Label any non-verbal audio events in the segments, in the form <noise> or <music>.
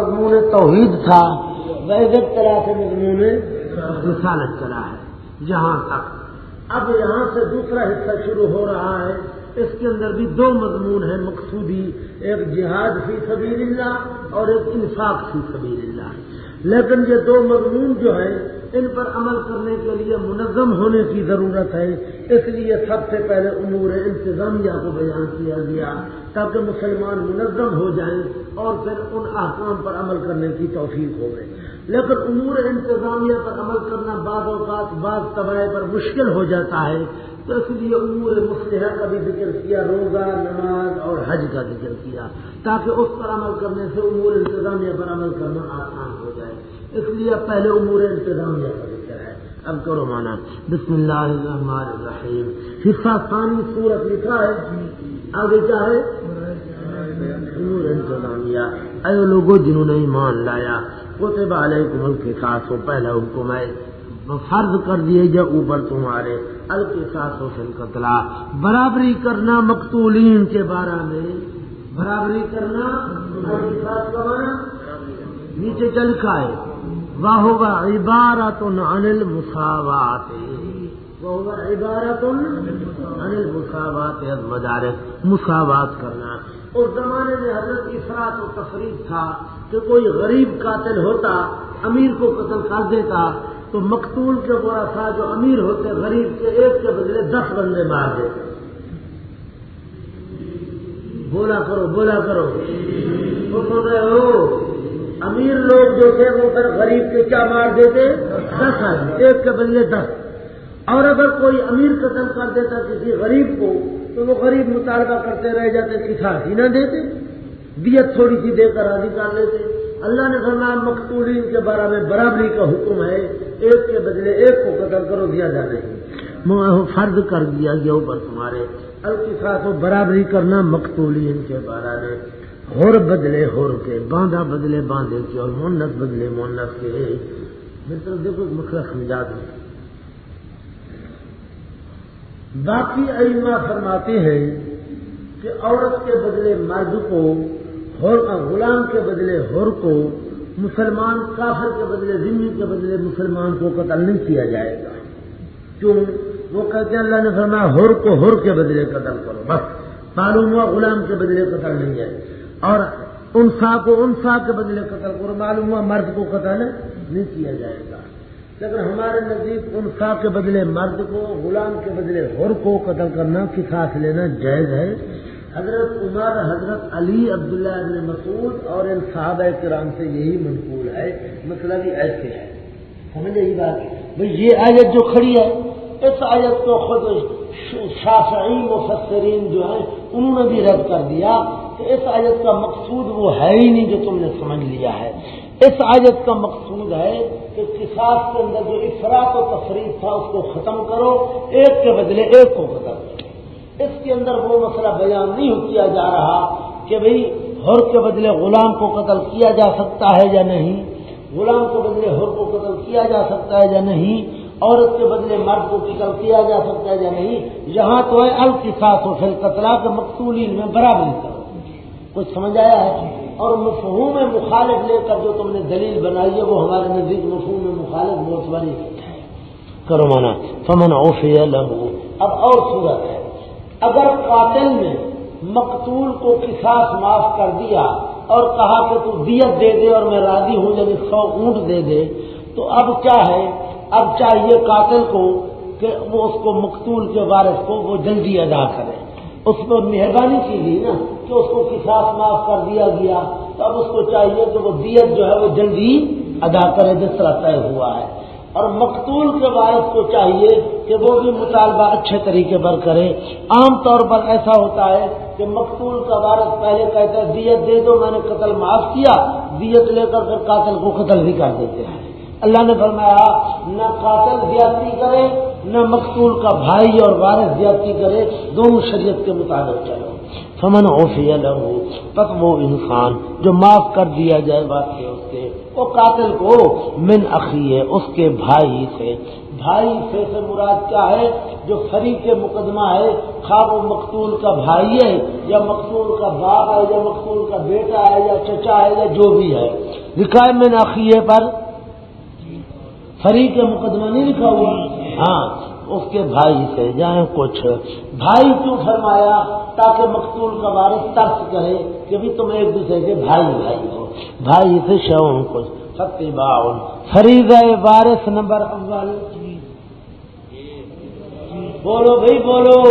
مضمون توحید تھا وحدت طرح سے مضمون رسالت چلا ہے، جہاں تک۔ اب یہاں سے دوسرا حصہ شروع ہو رہا ہے، اس کے اندر بھی دو مضمون ہیں مقصودی، ایک جہاد فی سبیل اللہ اور ایک انصاف فی سبیل اللہ۔ لیکن یہ دو مضمون جو ہیں ان پر عمل کرنے کے لیے منظم ہونے کی ضرورت ہے۔ اس لیے سب سے پہلے امور انتظامیہ کو بیان کیا گیا تاکہ مسلمان منظم ہو جائیں اور پھر ان احکام پر عمل کرنے کی توفیق ہو۔ گئے لیکن امور انتظامیہ پر عمل کرنا بعض اوقات بعض طبعے پر مشکل ہو جاتا ہے۔ تو اس لیے امور مسلح کا بھی ذکر کیا، روزہ، نماز اور حج کا ذکر کیا تاکہ اس پر عمل کرنے سے امور انتظامیہ پر عمل کرنا آسان ہو جائے۔ اس لیے پہلے امور انتظامیہ کا ذکر ہے۔ اب کرو مانا۔ بسم اللہ الرحمن الرحیم۔ حصہ ثانی صورت لکھا ہے۔ آگے کیا ہے؟ امور انتظامیہ اے لوگوں جنہوں نے ایمان لایا کوتے علیکم القصاص۔ ہو پہلا حکم ہے، فرض کر دیے جو اوپر تمہارے القصاص و فل قتلا برابری کرنا مقتولین کے بارے میں۔ برابری کرنا نیچے چل کا ہے وہ عبارت انل مساوات وہ عبارت انل مساوات مدارک مساوات کرنا. اس زمانے میں حضرت افراد و تفریح تھا کہ کوئی غریب قاتل ہوتا، امیر کو قتل کر دیتا، تو مقتول کے برا تھا جو امیر ہوتے، غریب کے ایک کے بدلے دس بندے مار دیتے. بولا کرو بولا کرو. وہ سن رہے ہو؟ امیر لوگ جو تھے وہ پھر غریب کے کیا مار دیتے؟ دس ایک کے بدلے دس۔ اور اگر کوئی امیر قتل کر دیتا کسی غریب کو، تو وہ غریب مطالبہ کرتے رہ جاتے کسان ہی نہ دیتے۔ دیت تھوڑی سی دے کر راضی کر لیتے۔ اللہ نے فرمایا، مقتولین کے بارے میں برابری کا حکم ہے۔ ایک کے بدلے ایک کو قتل کرو، دیا جا رہی فرض کر دیا گیا اوپر تمہارے۔ الکسا کو برابری کرنا مقتولین کے بارے میں۔ ہور بدلے ہور کے، باندھا بدلے باندھے کے اور مونت بدلے مونت کے۔ میری طرف دیکھو مسئلہ سمجھا دوں باقی علما فرماتے ہیں کہ عورت کے بدلے مرد کو غلام کے بدلے ہور کو، مسلمان کافر کے بدلے ذمہ کے بدلے مسلمان کو قتل نہیں کیا جائے گا۔ کیوں؟ وہ کہتے ہیں اللہ نے فرمایا ہور کو ہور کے بدلے قتل کرو، بس۔ معلوم ہوا غلام کے بدلے قتل نہیں جائے اور انسا کو انسا کے بدلے قتل کرو، معلوم ہوا مرد کو قتل نہیں کیا جائے گا۔ لیکن ہمارے نزدیک انسا کے بدلے مرد کو، غلام کے بدلے ہر کو قتل کرنا کساس لینا جائز ہے۔ حضرت عمر، حضرت علی، عبداللہ ابن مسعود اور ان صحابہ کرام سے یہی منقول ہے۔ مطلب یہ ایسے ہے۔ سمجھ یہی بات؟ بھائی یہ آیت جو کھڑی ہے، اس آیت کو خود شافعی مفسرین جو ہیں، انہوں نے بھی رد کر دیا۔ کہ اس آیت کا مقصود وہ ہے ہی نہیں جو تم نے سمجھ لیا ہے۔ اس آیت کا مقصود ہے کہ کساس کے اندر جو افراد و تفریح تھا اس کو ختم کرو، ایک کے بدلے ایک کو ختم کرو۔ اس کے اندر وہ مسئلہ بیان نہیں کیا جا رہا کہ بھئی ہر کے بدلے غلام کو قتل کیا جا سکتا ہے یا نہیں، غلام کے بدلے ہر کو قتل کیا جا سکتا ہے یا نہیں، عورت کے بدلے مرد کو قتل کیا جا سکتا ہے یا نہیں۔ یہاں تو ہے القصاص و پھر قتلا کے مقتولی میں برابری کرو کچھ سمجھ آیا ہے؟ اور مفہوم مخالف لے کر جو تم نے دلیل بنائی ہے وہ ہمارے نزدیک مفہوم مخالف بہت بڑی کرو مانا فمن اوفی لہو اب اور صورت ہے۔ اگر قاتل نے مقتول کو کساس معاف کر دیا اور کہا کہ تو دیت دے دے اور میں راضی ہوں یعنی سو اونٹ دے دے تو اب کیا ہے؟ اب چاہیے قاتل کو کہ وہ اس کو مقتول کے وارث کو وہ جلدی ادا کرے؟ اس پر مہربانی کی گئی نا کہ اس کو کساس معاف کر دیا گیا۔ تو اب اس کو چاہیے کہ وہ دیت جو ہے وہ جلدی ادا کرے جس طرح طے ہوا ہے۔ اور مقتول کے باعث کو چاہیے کہ وہ بھی مطالبہ اچھے طریقے پر کرے۔ عام طور پر ایسا ہوتا ہے کہ مقتول کا وارث پہلے کہتا ہے، دیت دے دو، میں نے قتل معاف کیا۔ دیت لے کر پھر قاتل کو قتل بھی کر دیتے ہیں۔ اللہ نے فرمایا، نہ قاتل زیادتی کرے نہ مقتول کا بھائی اور وارث زیادتی کرے، دونوں شریعت کے مطابق چلو فمن اوفی لہو تک وہ انسان جو معاف کر دیا جائے واقع اس کے۔ وہ قاتل کو من اخی ہے اس کے بھائی سے۔ بھائی سے سے مراد کیا ہے؟ جو فری کے مقدمہ ہے، خواب و مقتول کا بھائی ہے، یا مقتول کا باپ ہے، یا مقتول کا بیٹا ہے، یا چچا ہے، یا جو بھی ہے۔ لکھا ہے میں نے عقیے پر۔ فریق مقدمہ نہیں لکھا ہوا۔ ہاں اس کے بھائی سے جائیں کچھ۔ بھائی کیوں فرمایا؟ تاکہ مقتول کا وارث ترس کرے کہ بھی تم ایک دوسرے کے بھائی بھائی ہو۔ بھائی سے شو کچھ۔ ستیہ باون فریض وارث نمبر اول۔ بولو بھائی بولو۔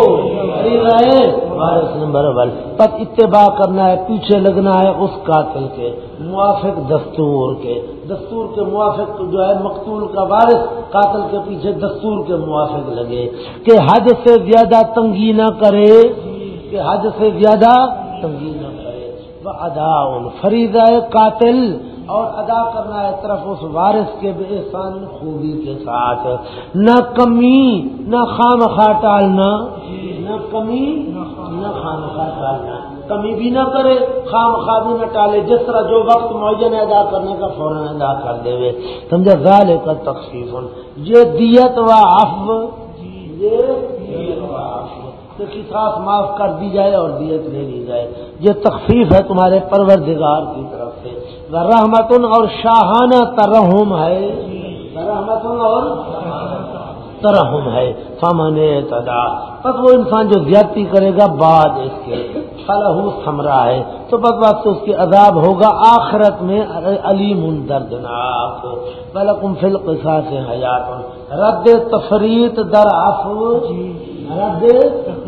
وارث نمبر ون پر اتباع کرنا ہے پیچھے لگنا ہے اس قاتل کے موافق دستور کے۔ دستور کے موافق جو ہے مقتول کا وارث قاتل کے پیچھے دستور کے موافق لگے۔ کہ حد سے زیادہ تنگی نہ کرے۔ کہ حد سے زیادہ تنگی نہ کرے۔ ادا فریض قاتل۔ اور ادا کرنا ہے طرف اس وارث کے بے احسان خوبی کے ساتھ۔ نہ کمی، نہ خام خواہ ٹالنا۔ نہ کمی، نہ خام خواہ ٹالنا۔ کمی بھی نہ کرے خام خواہ بھی نہ ٹالے۔ جس طرح جو وقت معین ادا کرنے کا فوراً ادا کر دے ہوئے سمجھا؟ ظال کا تقسیف یہ دیت و اف یہ کساس معاف کر دی جائے اور دیت لے لی جائے۔ یہ تخفیف ہے تمہارے پروردگار کی طرف۔ سے رحمتن اور شاہانہ ترحم ہے. رحمتن اور ترحم ہے. سامان تدا. بس وہ انسان جو زیادتی کرے گا بعد اس کے فلاح سمرا ہے. تو بس بس اس کی عذاب ہوگا آخرت میں علیم دردناک. بلکم فل قصا سے حیات. رد تفریت در آفو رد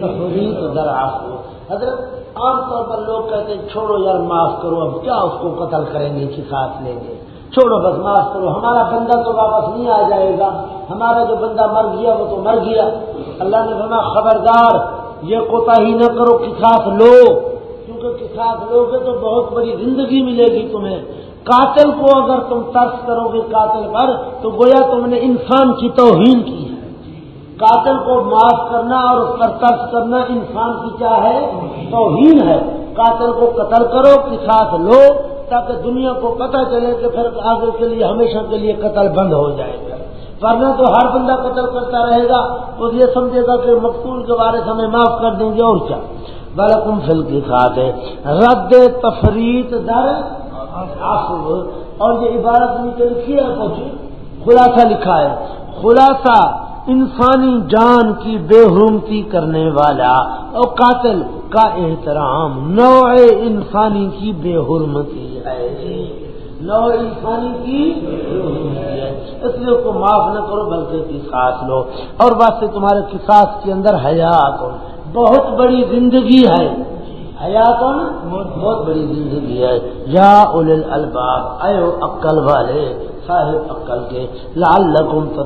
تفریت در آفو حضرت عام طور پر لوگ کہتے ہیں، چھوڑو یار، معاف کرو اب کیا اس کو قتل کریں گے کہ ساتھ لیں گے؟ چھوڑو بس، معاف کرو۔ ہمارا بندہ تو واپس نہیں آ جائے گا۔ ہمارا جو بندہ مر گیا، وہ تو مر گیا۔ اللہ نے بنا خبردار، یہ کوتا ہی نہ کرو، کساس لو کیونکہ کساس لو گے تو بہت بڑی زندگی ملے گی تمہیں۔ قاتل کو اگر تم ترس کرو گے قاتل پر، تو گویا تم نے انسان کی توہین کی ہے۔ قاتل کو معاف کرنا اور اس پر ترس کرنا انسان کی کیا ہے؟ توہین ہے۔ قاتل کو قتل کرو کہ ساتھ لو، تاکہ دنیا کو پتہ چلے کہ پھر آگے کے لیے، ہمیشہ کے لیے قتل بند ہو جائے گا۔ ورنہ تو ہر بندہ قتل کرتا رہے گا۔ تو یہ سمجھے گا کہ مقتول کے بارے سے ہمیں معاف کر دیں گے اور کیا۔ بالکم فل کے ساتھ ہے رد تفریح در اور یہ عبارت نیچے لکھی ہے کچھ خلاصہ لکھا ہے۔ خلاصہ انسانی جان کی بے حرمتی کرنے والا اور قاتل کا احترام نوع انسانی کی بے حرمتی ہے جی، نو انسانی کی ہے۔ اس لیے اس کو معاف نہ کرو، بلکہ کساس لو۔ اور بات تمہارے کساس کے اندر حیات۔ بہت بڑی زندگی ہے۔ حیات بہت بڑی زندگی ہے۔ یا اول الباب، اے عقل والے صاحب عقل کے لال لگن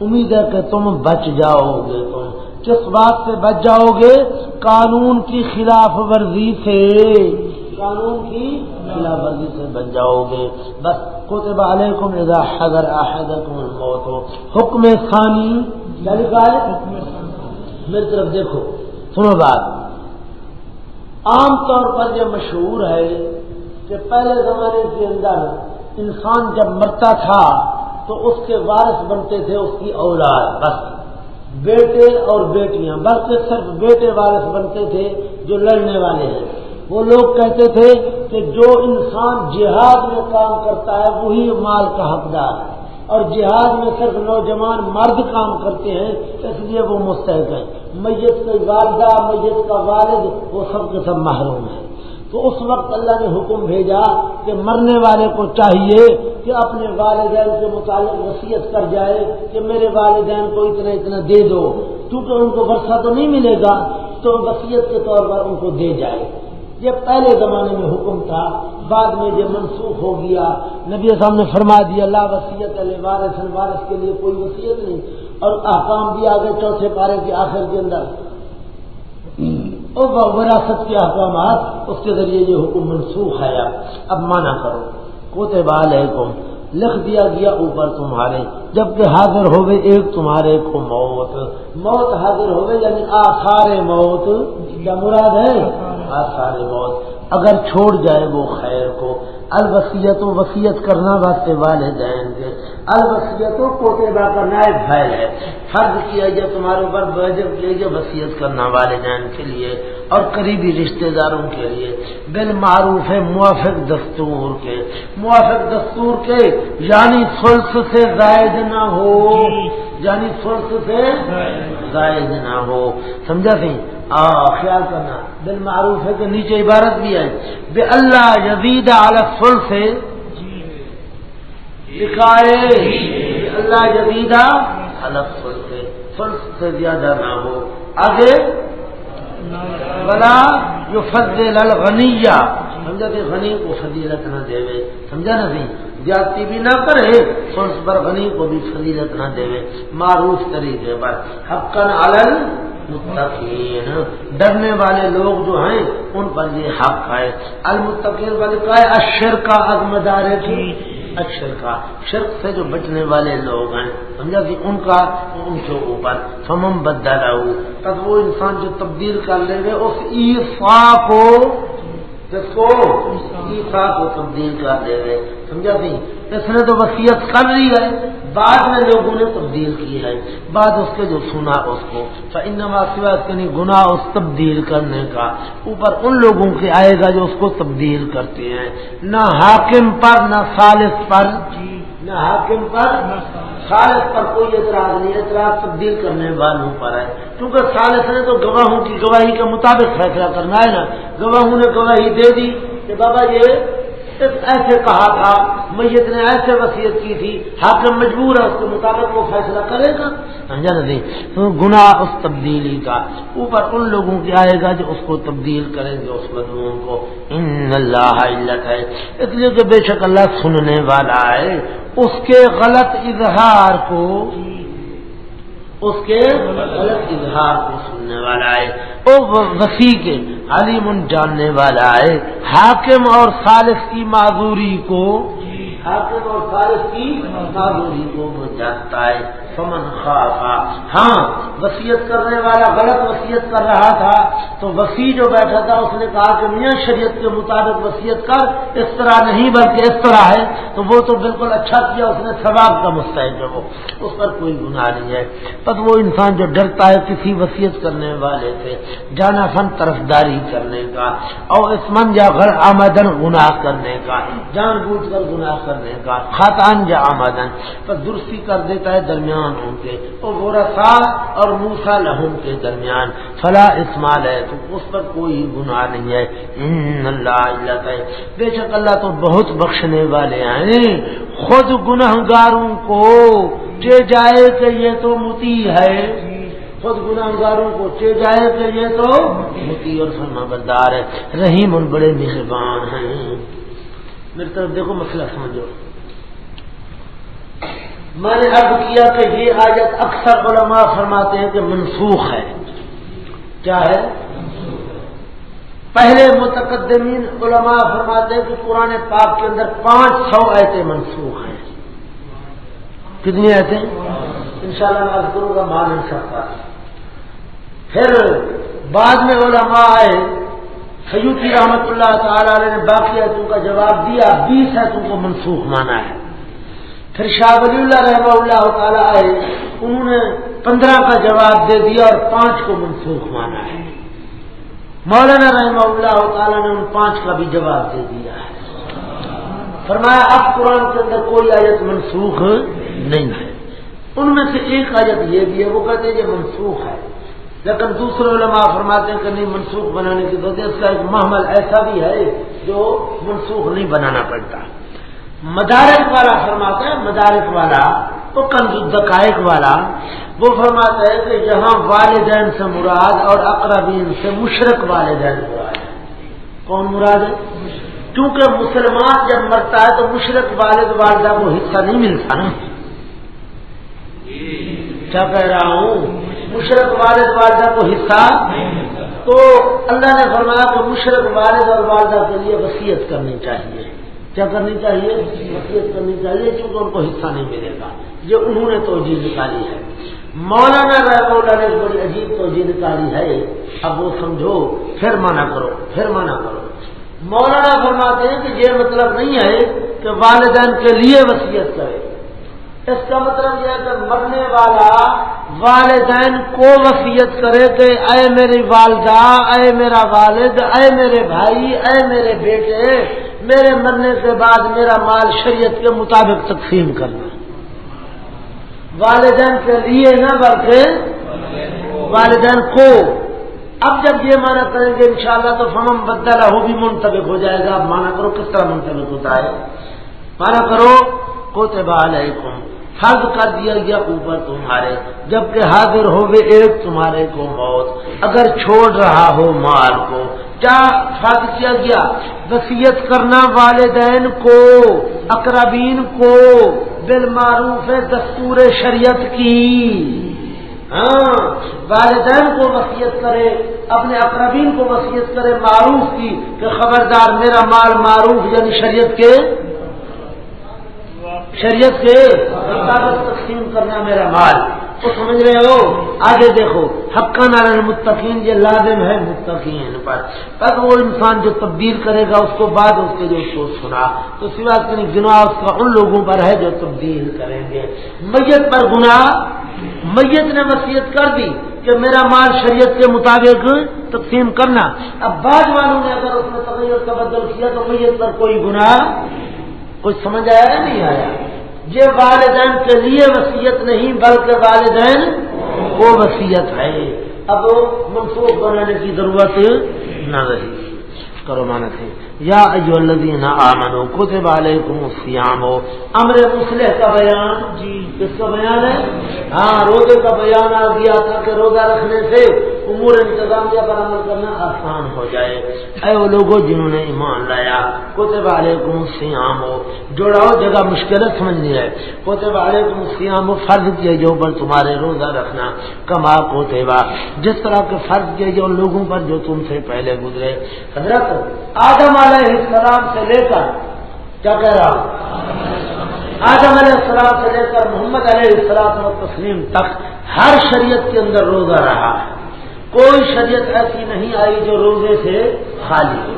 امید ہے کہ تم بچ جاؤ گے تم کس بات سے بچ جاؤ گے قانون کی خلاف ورزی سے۔ قانون کی خلاف ورزی سے بچ جاؤ گے بس، کتب علیکم اذا حضر احدکم الموت۔ حکم ثانی۔ یعنی کیا لکھا ہے؟ میری طرف دیکھو، سنو بات۔ عام طور پر یہ مشہور ہے کہ پہلے زمانے کے اندر انسان جب مرتا تھا تو اس کے وارث بنتے تھے اس کی اولاد، بس۔ بیٹے اور بیٹیاں بلکہ صرف بیٹے وارث بنتے تھے جو لڑنے والے ہیں۔ وہ لوگ کہتے تھے کہ جو انسان جہاد میں کام کرتا ہے، وہی مال کا حقدار ہے۔ اور جہاد میں صرف نوجوان مرد کام کرتے ہیں، اس لیے وہ مستحق ہیں۔ میت کی والدہ، میت کا والد، وہ سب کے سب محروم ہیں۔ تو اس وقت اللہ نے حکم بھیجا کہ مرنے والے کو چاہیے کہ اپنے والدین کے متعلق وصیت کر جائے کہ میرے والدین کو اتنا اتنا دے دو، کیونکہ ان کو ورثہ تو نہیں ملے گا، تو وصیت کے طور پر ان کو دے جائے۔ یہ پہلے زمانے میں حکم تھا، بعد میں یہ منسوخ ہو گیا۔ نبی صاحب نے فرما دیا اللہ وسیعت علیہ وارث وارث کے لیے کوئی وصیت نہیں۔ اور احکام بھی آگے چوتھے پارے کے آخر کے اندر اور وراثت کے احکامات اس کے ذریعے یہ حکم منسوخ ہے۔ اب مانا کرو کوتے بال لکھ دیا گیا اوپر تمہارے، جبکہ حاضر ہو گئے ایک تمہارے کو موت۔ موت حاضر ہو گئے یعنی آثار موت۔ کیا مراد ہے؟ آثار موت۔ اگر چھوڑ جائے وہ خیر کو الوسیت و وسیعت کرنا واسطے والدین کے الوسیتوں کو تیبا کرنا ایک بھائی ہے۔ فرض کیا جائے تمہارے اوپر وجب کیا جائے وسیعت کرنا والدین کے لیے اور قریبی رشتہ داروں کے لیے۔ بال معروف ہے موافق دستور کے۔ موافق دستور کے یعنی سلس سے زائد نہ ہو۔ یعنی سلس سے زائد نہ ہو۔ سمجھا سی خیال کرنا۔ بال معروف ہے کہ نیچے عبارت بھی ہے۔ بے اللہ یزید سل سے لکھائے، اللہ جدیدہ الگ سل سے سلس سے زیادہ نہ ہو۔ آگے بلا جو فضل الغنیہ۔ سمجھا کہ غنی کو فضیلت نہ دے سمجھا نا سی زیادتی بھی نہ کرے تو اس پر غنی کو بھی فضیلت نہ دے معروف طریقے پر۔ حقن علل متقین ڈرنے والے لوگ جو ہیں، ان پر یہ حق ہے۔ المتقین والے کا ہے اشر کا عزمدار کی۔ اکشر کا شرک سے جو بچنے والے لوگ ہیں، سمجھا کہ ان کا ان کے اوپر فمم بدلا ہو۔ تب وہ انسان جو تبدیل کر لے گئے اس ایفا کو جس کو ایفا کو تبدیل کر دے گئے سمجھا سی؟ اس نے تو وسیعت کر لی ہے، بعد میں لوگوں نے تبدیل کی ہے، بعد اس کے جو سنا اس کو۔ انما سوا نہیں گنا اس تبدیل کرنے کا۔ اوپر ان لوگوں کے آئے گا جو اس کو تبدیل کرتے ہیں۔ نہ حاکم پر، نہ سالس پر۔ نہ حاکم پر سالس پر کوئی اعتراض نہیں اعتراض تبدیل کرنے والوں پر ہے۔ کیونکہ سالس نے تو گواہوں کی گواہی کے مطابق فیصلہ کرنا ہے نا۔ گواہوں نے گواہی دے دی کہ بابا یہ ایسے کہا تھا، میت نے ایسے وصیت کی تھی حاکم مجبور ہے، اس کے مطابق وہ فیصلہ کرے گا۔ سمجھا نہیں جی؟ گنا اس تبدیلی کا اوپر ان لوگوں کی آئے گا جو اس کو تبدیل کریں گے، اس مضمون کو۔ ان اللہ علت ہے۔ اس لیے کہ بے شک اللہ سننے والا ہے۔ اس کے غلط اظہار کو اس کے غلط اظہار کو سننے والا ہے۔ وہ وسیع کے علیم جاننے والا ہے۔ حاکم اور صالح کی معذوری کو جی۔ حاکم اور صالح کی معذوری کو وہ جانتا ہے فمن خواہ ہاں وسیعت کرنے والا غلط وسیعت کر رہا تھا۔ تو وسیع جو بیٹھا تھا اس نے کہا کہ میاں شریعت کے مطابق وسیعت کر۔ اس طرح نہیں بلکہ اس طرح ہے۔ تو وہ تو بالکل اچھا کیا اس نے ثواب کا مستحق ہے وہ۔ اس پر کوئی گناہ نہیں ہے۔ بس وہ انسان جو ڈرتا ہے کسی وسیعت کرنے والے سے جانا فن طرفداری کرنے کا اور اس من یا گھر آمدن گناہ کرنے کا جان بوجھ کر گناہ کرنے کا خاتان یا آمدن، پر درستی کر دیتا ہے درمیان ان کے وہ رسا اور موسا لہم کے درمیان۔ فلا اسمال ہے، تو اس پر کوئی گناہ نہیں ہے۔ ان اللہ اللہ بے شک اللہ تو بہت بخشنے والے ہیں۔ خود گناہ گاروں کو چے جائے کہ یہ تو متی ہے۔ خود گناہ گاروں کو چے جائے کہ یہ تو متی اور فرما بردار ہے۔ رحیم ان بڑے مہربان ہیں۔ میری طرف دیکھو مسئلہ سمجھو۔ میں نے ارد کیا کہ یہ آیت اکثر علماء فرماتے ہیں کہ منسوخ ہے۔ کیا ہے؟ پہلے متقدمین علماء فرماتے ہیں کہ قرآن پاک کے اندر پانچ سو ایسے منسوخ ہیں۔ کتنی ایسے ان شاء اللہ میں کروں گا مان نہیں سکتا پھر بعد میں علماء آئے سیوتی رحمت اللہ تعالی علیہ نے باقی ایتوں کا جواب دیا، بیس ایتوں کو منسوخ مانا ہے۔ پھر شاہ ولی اللہ رحمہ اللہ تعالیٰ آئے، انہوں نے پندرہ کا جواب دے دیا اور پانچ کو منسوخ مانا ہے۔ مولانا رحمہ اللہ تعالیٰ نے ان پانچ کا بھی جواب دے دیا ہے۔ فرمایا، اب قرآن کے اندر کوئی آیت منسوخ نہیں ہے۔ ان میں سے ایک آیت یہ بھی ہے، وہ کہتے ہیں یہ منسوخ ہے۔ لیکن دوسرے علماء فرماتے ہیں کہ نہیں، منسوخ بنانے کی وجہ اس کا ایک محمل ایسا بھی ہے جو منسوخ نہیں بنانا پڑتا۔ مدارک والا فرماتا ہے، مدارک والا وہ کنز دقائق والا، وہ فرماتا ہے کہ جہاں والدین سے مراد اور اقربین سے مشرق والدین مراد ہے۔ کون مراد ہے؟ کیونکہ مسلمان جب مرتا ہے تو مشرق والد والدہ کو حصہ نہیں ملتا نا۔ کیا کہہ رہا ہوں؟ مشرق والد والدہ کو حصہ تو اللہ نے فرمایا کہ مشرق والد اور والدہ کے لیے وسیعت کرنی چاہیے۔ کیا کرنی چاہیے؟ وصیت کرنی چاہیے کیونکہ ان کو حصہ نہیں ملے گا۔ یہ انہوں نے توجہ نکالی ہے۔ مولانا رحم اللہ نے بڑی عجیب توجہ نکالی ہے۔ اب وہ سمجھو، پھر مانا کرو، پھر مانا کرو۔ مولانا فرماتے ہیں کہ یہ مطلب نہیں ہے کہ والدین کے لیے وصیت کرے۔ اس کا مطلب یہ ہے کہ مرنے والا والدین کو وصیت کرے کہ اے میری والدہ، اے میرا والد، اے میرے بھائی، اے میرے بیٹے، میرے مرنے کے بعد میرا مال شریعت کے مطابق تقسیم کرنا۔ والدین کے لیے نہ بلکہ والدین کو۔ اب جب یہ مانا کریں گے انشاءاللہ تو فمم بدلا ہو بھی منتبک ہو جائے گا۔ اب مانا کرو کس طرح منتبک ہوتا ہے؟ مانا کرو کوتبہ علیکم۔ فرض کر دیا گیا اوپر تمہارے، جبکہ حاضر ہو ایک تمہارے کو موت۔ اگر چھوڑ رہا ہو مال کو، کیا فرض کیا گیا؟ وسیعت کرنا والدین کو، اقربین کو، بالمعروف دستور شریعت کی۔ ہاں والدین کو وصیت کرے، اپنے اقربین کو وصیت کرے معروف کی کہ خبردار میرا مال معروف یعنی شریعت کے شریعت کے۔ تقسیم کرنا میرا مال۔ تو سمجھ رہے ہو؟ آگے دیکھو، حقا نارائن متقین یہ لازم ہے متقین پر۔ تب وہ انسان جو تبدیل کرے گا، اس کو بعد اس کے جو سوچ سنا۔ تو سوا کنی گناہ اس کا ان لوگوں پر ہے جو تبدیل کریں گے۔ میت پر گناہ، میت نے وصیت کر دی کہ میرا مال شریعت کے مطابق تقسیم کرنا۔ اب بعد والوں نے اگر اس نے تغیر کا بدل کیا تو میت پر کوئی گناہ کچھ سمجھ آیا نہیں آیا؟ یہ والدین کے لیے وسیعت نہیں، بلکہ والدین وہ وصیت ہے۔ اب منسوخ بنانے کی ضرورت نہ رہی۔ کرو مانا تھے۔ یا ایو الذین آمنو کتب علیکم الصیام۔ ہو امر مسلح کا بیان جی کس کا بیان ہے؟ ہاں روزے کا بیان آ گیا تھا کہ روزہ رکھنے سے امور انتظامیہ پر عمل کرنا آسان ہو جائے۔ اے وہ لوگوں جنہوں نے ایمان لایا، کتب علیکم الصیام۔ ہو جوڑاؤ، جگہ مشکل سمجھنی ہے کتب علیکم الصیام ہو فرض کیے جو پر تمہارے روزہ رکھنا۔ کما کوتبا جس طرح کے فرض کیے جو لوگوں پر جو تم سے پہلے گزرے۔ حضرت آدم علیہ السلام سے لے کر، کیا کہہ رہا ہوں؟ آدم علیہ السلام سے لے کر محمد علیہ السلام و تسلیم تک ہر شریعت کے اندر روزہ رہا۔ ہے کوئی شریعت ایسی نہیں آئی جو روزے سے خالی ہو۔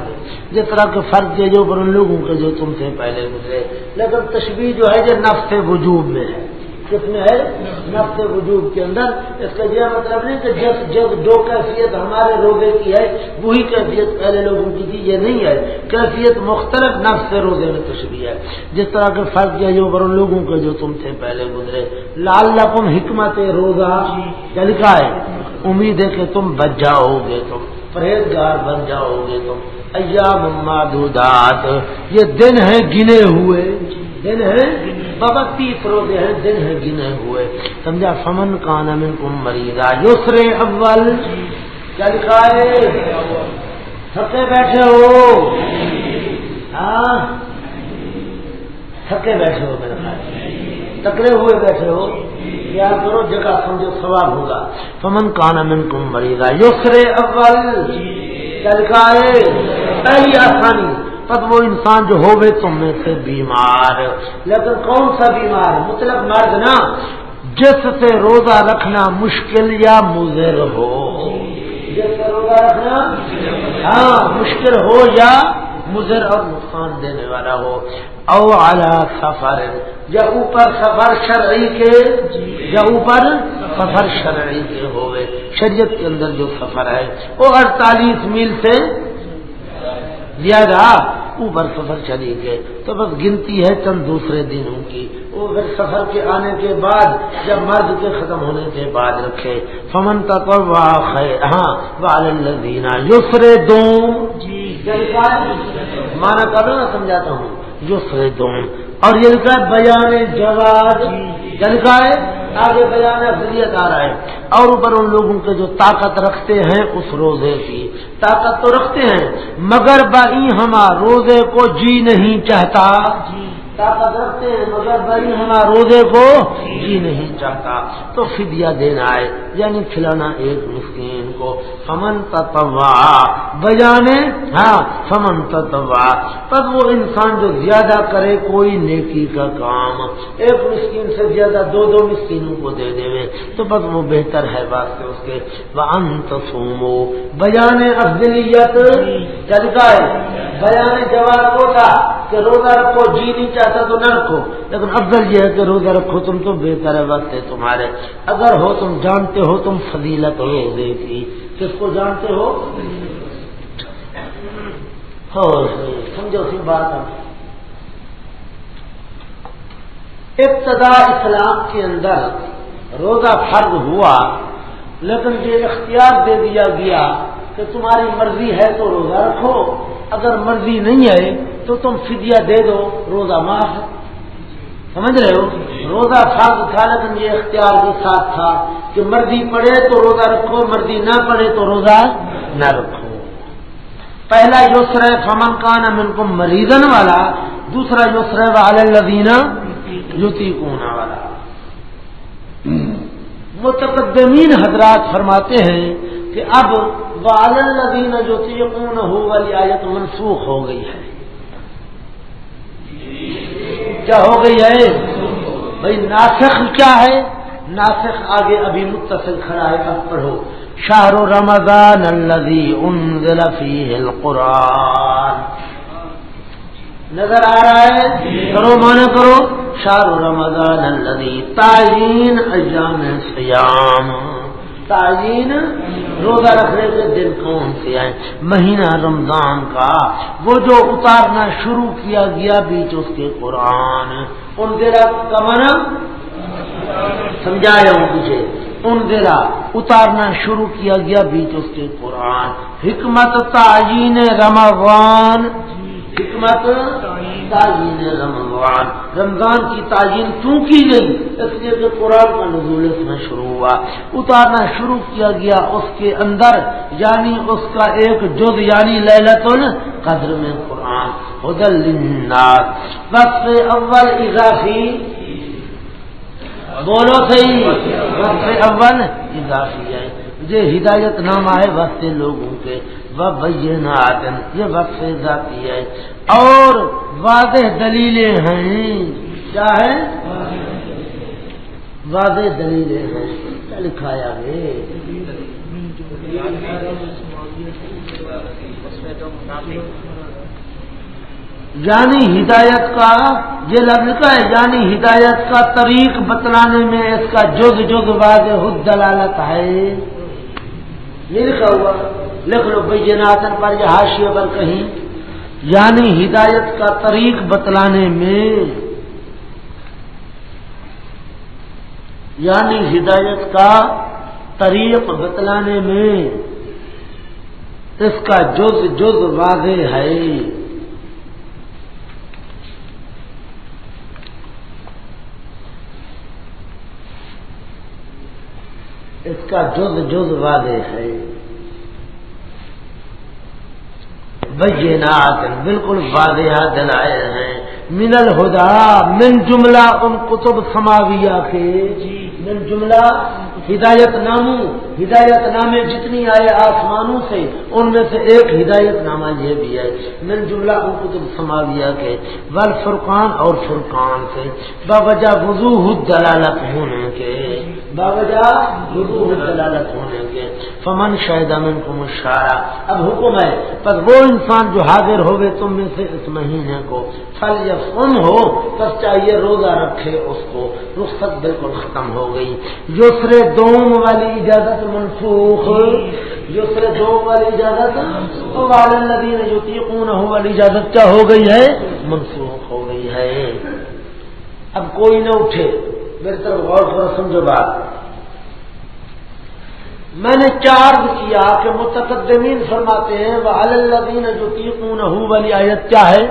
جس طرح کے فرق جو ان لوگوں کے جو تم سے پہلے گزرے، لیکن تشبیح جو ہے جو نفس وجوب میں ہے۔ کس میں ہے؟ نفس وجود کے اندر۔ اس کا یہ مطلب نہیں کہ جب جب جو کیفیت ہمارے روزے کی ہے، وہی کیفیت پہلے لوگوں کی تھی، یہ نہیں ہے۔ کیفیت مختلف نفس سے روزے میں تشریح ہے۔ جس طرح کے فرق کیا جو ان لوگوں کے جو تم سے پہلے گزرے لال لقم حکمت روزہ۔ کیا لکھا ہے؟ امید ہے کہ تم بچ جاؤ گے تم پرہیزگار بن جاؤ گے تم ایام معدودات۔ یہ دن ہیں گنے ہوئے۔ دن ہیں بابا تیس ہیں، دن ہیں گنے ہوئے۔ سمجھا؟ فمن کا نمن کم مریضا۔ یسرے اول۔ کیا لکھا ہے؟ تھکے بیٹھے ہو۔ ہاں؟ تھکے بیٹھے ہو میرے خیال تکڑے ہوئے بیٹھے ہو۔ کیا کرو، جگہ سمجھو سواب ہوگا۔ فمن کا نمن کم مریضا۔ یسرے اول۔ کیا لکھا ہے؟ پہلی آسانی۔ تب وہ انسان جو ہو گئے تم میں سے بیمار۔ لیکن کون سا بیمار؟ مطلب مرد نا۔ جس سے روزہ رکھنا مشکل یا مضر ہو۔ جس سے روزہ رکھنا؟ ہاں مشکل ہو یا مضر۔ اور نقصان دینے والا ہو۔ او اعلی سفر۔ یا اوپر سفر شرعی کے۔ یا اوپر سفر شرعی کے ہوئے شریعت کے اندر جو سفر ہے، وہ اڑتالیس میل سے زیادہ اوپر سفر چلی گئے۔ تو بس گنتی ہے چند دوسرے دنوں کی۔ وہ پھر سفر کے آنے کے بعد، جب مرد کے ختم ہونے کے بعد رکھے۔ فمن تک ہاں والدینہ یسرے دو جی مانا کرو نا سمجھاتا ہوں۔ یسرے دو اور یہ لکھا ہے، بیان جواز لکھا ہے آگے بیان افضلیت آ رہا ہے اور اوپر ان لوگوں کے جو طاقت رکھتے ہیں اس روزے کی۔ طاقت تو رکھتے ہیں مگر بائی ہما روزے کو جی نہیں چاہتا۔ جی۔ طاقت رکھتے ہیں مگر بھائی ہمارا روزے کو جی نہیں چاہتا۔ تو فدیہ دینا ہے یعنی کھلانا ایک مسکین کو۔ فمن تتوا بجانے ہاں فمن تتوا تب وہ انسان جو زیادہ کرے کوئی نیکی کا کام، ایک مسکین سے زیادہ دو دو مسکینوں کو دے دے، تو بس وہ بہتر ہے بات سے اس کے۔ انت سومو بجانے افضلیت چلتا ہے بیان جواب ہوتا کہ روزہ رکھو جی نہیں چاہتا تو نہ رکھو۔ لیکن افضل یہ ہے کہ روزہ رکھو، تم تو بہتر ہے وقت ہے تمہارے۔ اگر ہو تم جانتے ہو تم فضیلت روزے کی کس کو جانتے ہو؟ سمجھو سی بات ابتدا اسلام کے اندر روزہ فرض ہوا، لیکن یہ اختیار دے دیا گیا کہ تمہاری مرضی ہے تو روزہ رکھو، اگر مرضی نہیں ہے تو تم فدیہ دے دو، روزہ معاف ہے۔ سمجھ رہے ہو؟ روزہ فرض تھا، لیکن یہ اختیار بھی ساتھ تھا کہ مرضی پڑے تو روزہ رکھو، مرضی نہ پڑے تو روزہ نہ رکھو۔ پہلا یسر فمن کان امن کو مریضن والا دوسرا یسر والدینہ یوتی کونا والا متقدمین حضرات فرماتے ہیں کہ اب والدین جو تیقون ہو والی آیت منسوخ ہو گئی ہے۔ کیا ہو گئی ہے؟ بھائی ناسخ کیا ہے؟ ناسخ آگے ابھی متصل کھڑا ہے اب پڑھو۔ شاہ رمضان الذي انزل فيه القرآن. نظر آ رہا ہے؟ کرو مانا کرو. شاہ رمضان الذي تعین ایام سیام تعین روزہ رکھنے کے دن کون سے آئے مہینہ رمضان کا. وہ جو اتارنا شروع کیا گیا بیچ اس کے قرآن. ان دیرا کمانا سمجھایا ہوں مجھے ان اتارنا شروع کیا گیا بیچ اس کے قرآن۔ حکمت تعین رمضان۔ حکمت تعین رمضان۔ رمضان کی تعین کیوں کی گئی؟ اس لیے کہ قرآن کا نزول اس میں شروع ہوا۔ اتارنا شروع کیا گیا اس کے اندر یعنی اس کا ایک جز یعنی للت القدر میں قرآن۔ حدل وقت اول اضافی۔ بولو صحیح۔ وقت اول اضافی ہے یہ ہدایت نامہ ہے وقت لوگوں کے۔ یہ وقت ذاتی ہے۔ اور واضح دلیلیں ہیں۔ کیا ہے واضح دلیلیں ہیں۔ کیا لکھایا گے یعنی ہدایت کا، یہ لفظ کا ہے یعنی ہدایت کا طریق بتلانے میں اس کا جز جز واضح دلالت ہے۔ یہ لکھا ہوا لکھ لو بھائی بیناتن پر یا حاشیے پر کہیں۔ یعنی ہدایت کا طریق بتلانے میں۔ یعنی ہدایت کا طریق بتلانے میں۔ اس کا جز جز واضح ہے۔ اس کا جز جز واضح ہے۔ بینات بالکل واضح دلائل ہیں۔ من الہدا من جملہ ان کتب سماویہ کے۔ من جملہ ہدایت ناموں ہدایت نامے جتنی آئے آسمانوں سے ان میں سے ایک ہدایت نامہ یہ بھی ہے۔ من جملہ ان کتب سماویہ کے ول فرقان اور فرقان سے۔ باوجہ وضو دلالت ہونے کے۔ باوجہ وضو دلالت ہونے کے۔ فمن شاہد امن کو مشارہ اب حکم ہے پر وہ انسان جو حاضر ہوگے تم میں سے اس مہینے کو۔ پھل یا فن ہو تب چاہیے روزہ رکھے اس کو۔ رخصت بالکل ختم ہو گئی۔ یسر دوم والی اجازت منسوخ۔ یسر دوم والی اجازت والدین جو تیقون ہو والی اجازت کیا ہو گئی ہے؟ منسوخ ہو گئی ہے۔ اب کوئی نہ اٹھے۔ میری طرف غور تھوڑا سمجھو بات۔ میں نے چارج کیا کہ متقدمین فرماتے ہیں وہ الدین جو تیقون ہو والی آیت کیا ہے؟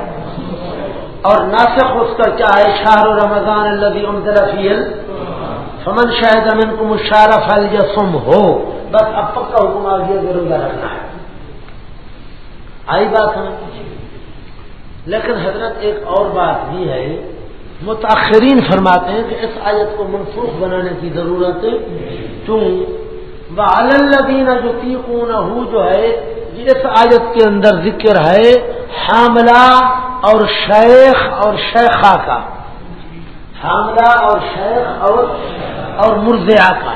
اور ناسخ اس کا کیا ہے؟ شاہ رمضان الدی عمد رفیل فمن شاہد امن کو مشارف الجسم ہو، بس اب پکا حکم آ گیا روزہ رکھنا ہے۔ آئی بات سمجھ لیکن حضرت ایک اور بات بھی ہے۔ متاثرین فرماتے ہیں کہ اس آیت کو منسوخ بنانے کی ضرورت کیوں؟ الدین جو تیقون ہو جو ہے اس آیت کے اندر ذکر ہے حاملہ اور شیخ اور شیخا کا۔ حاملہ اور شیخ اور اور مرزیا کا۔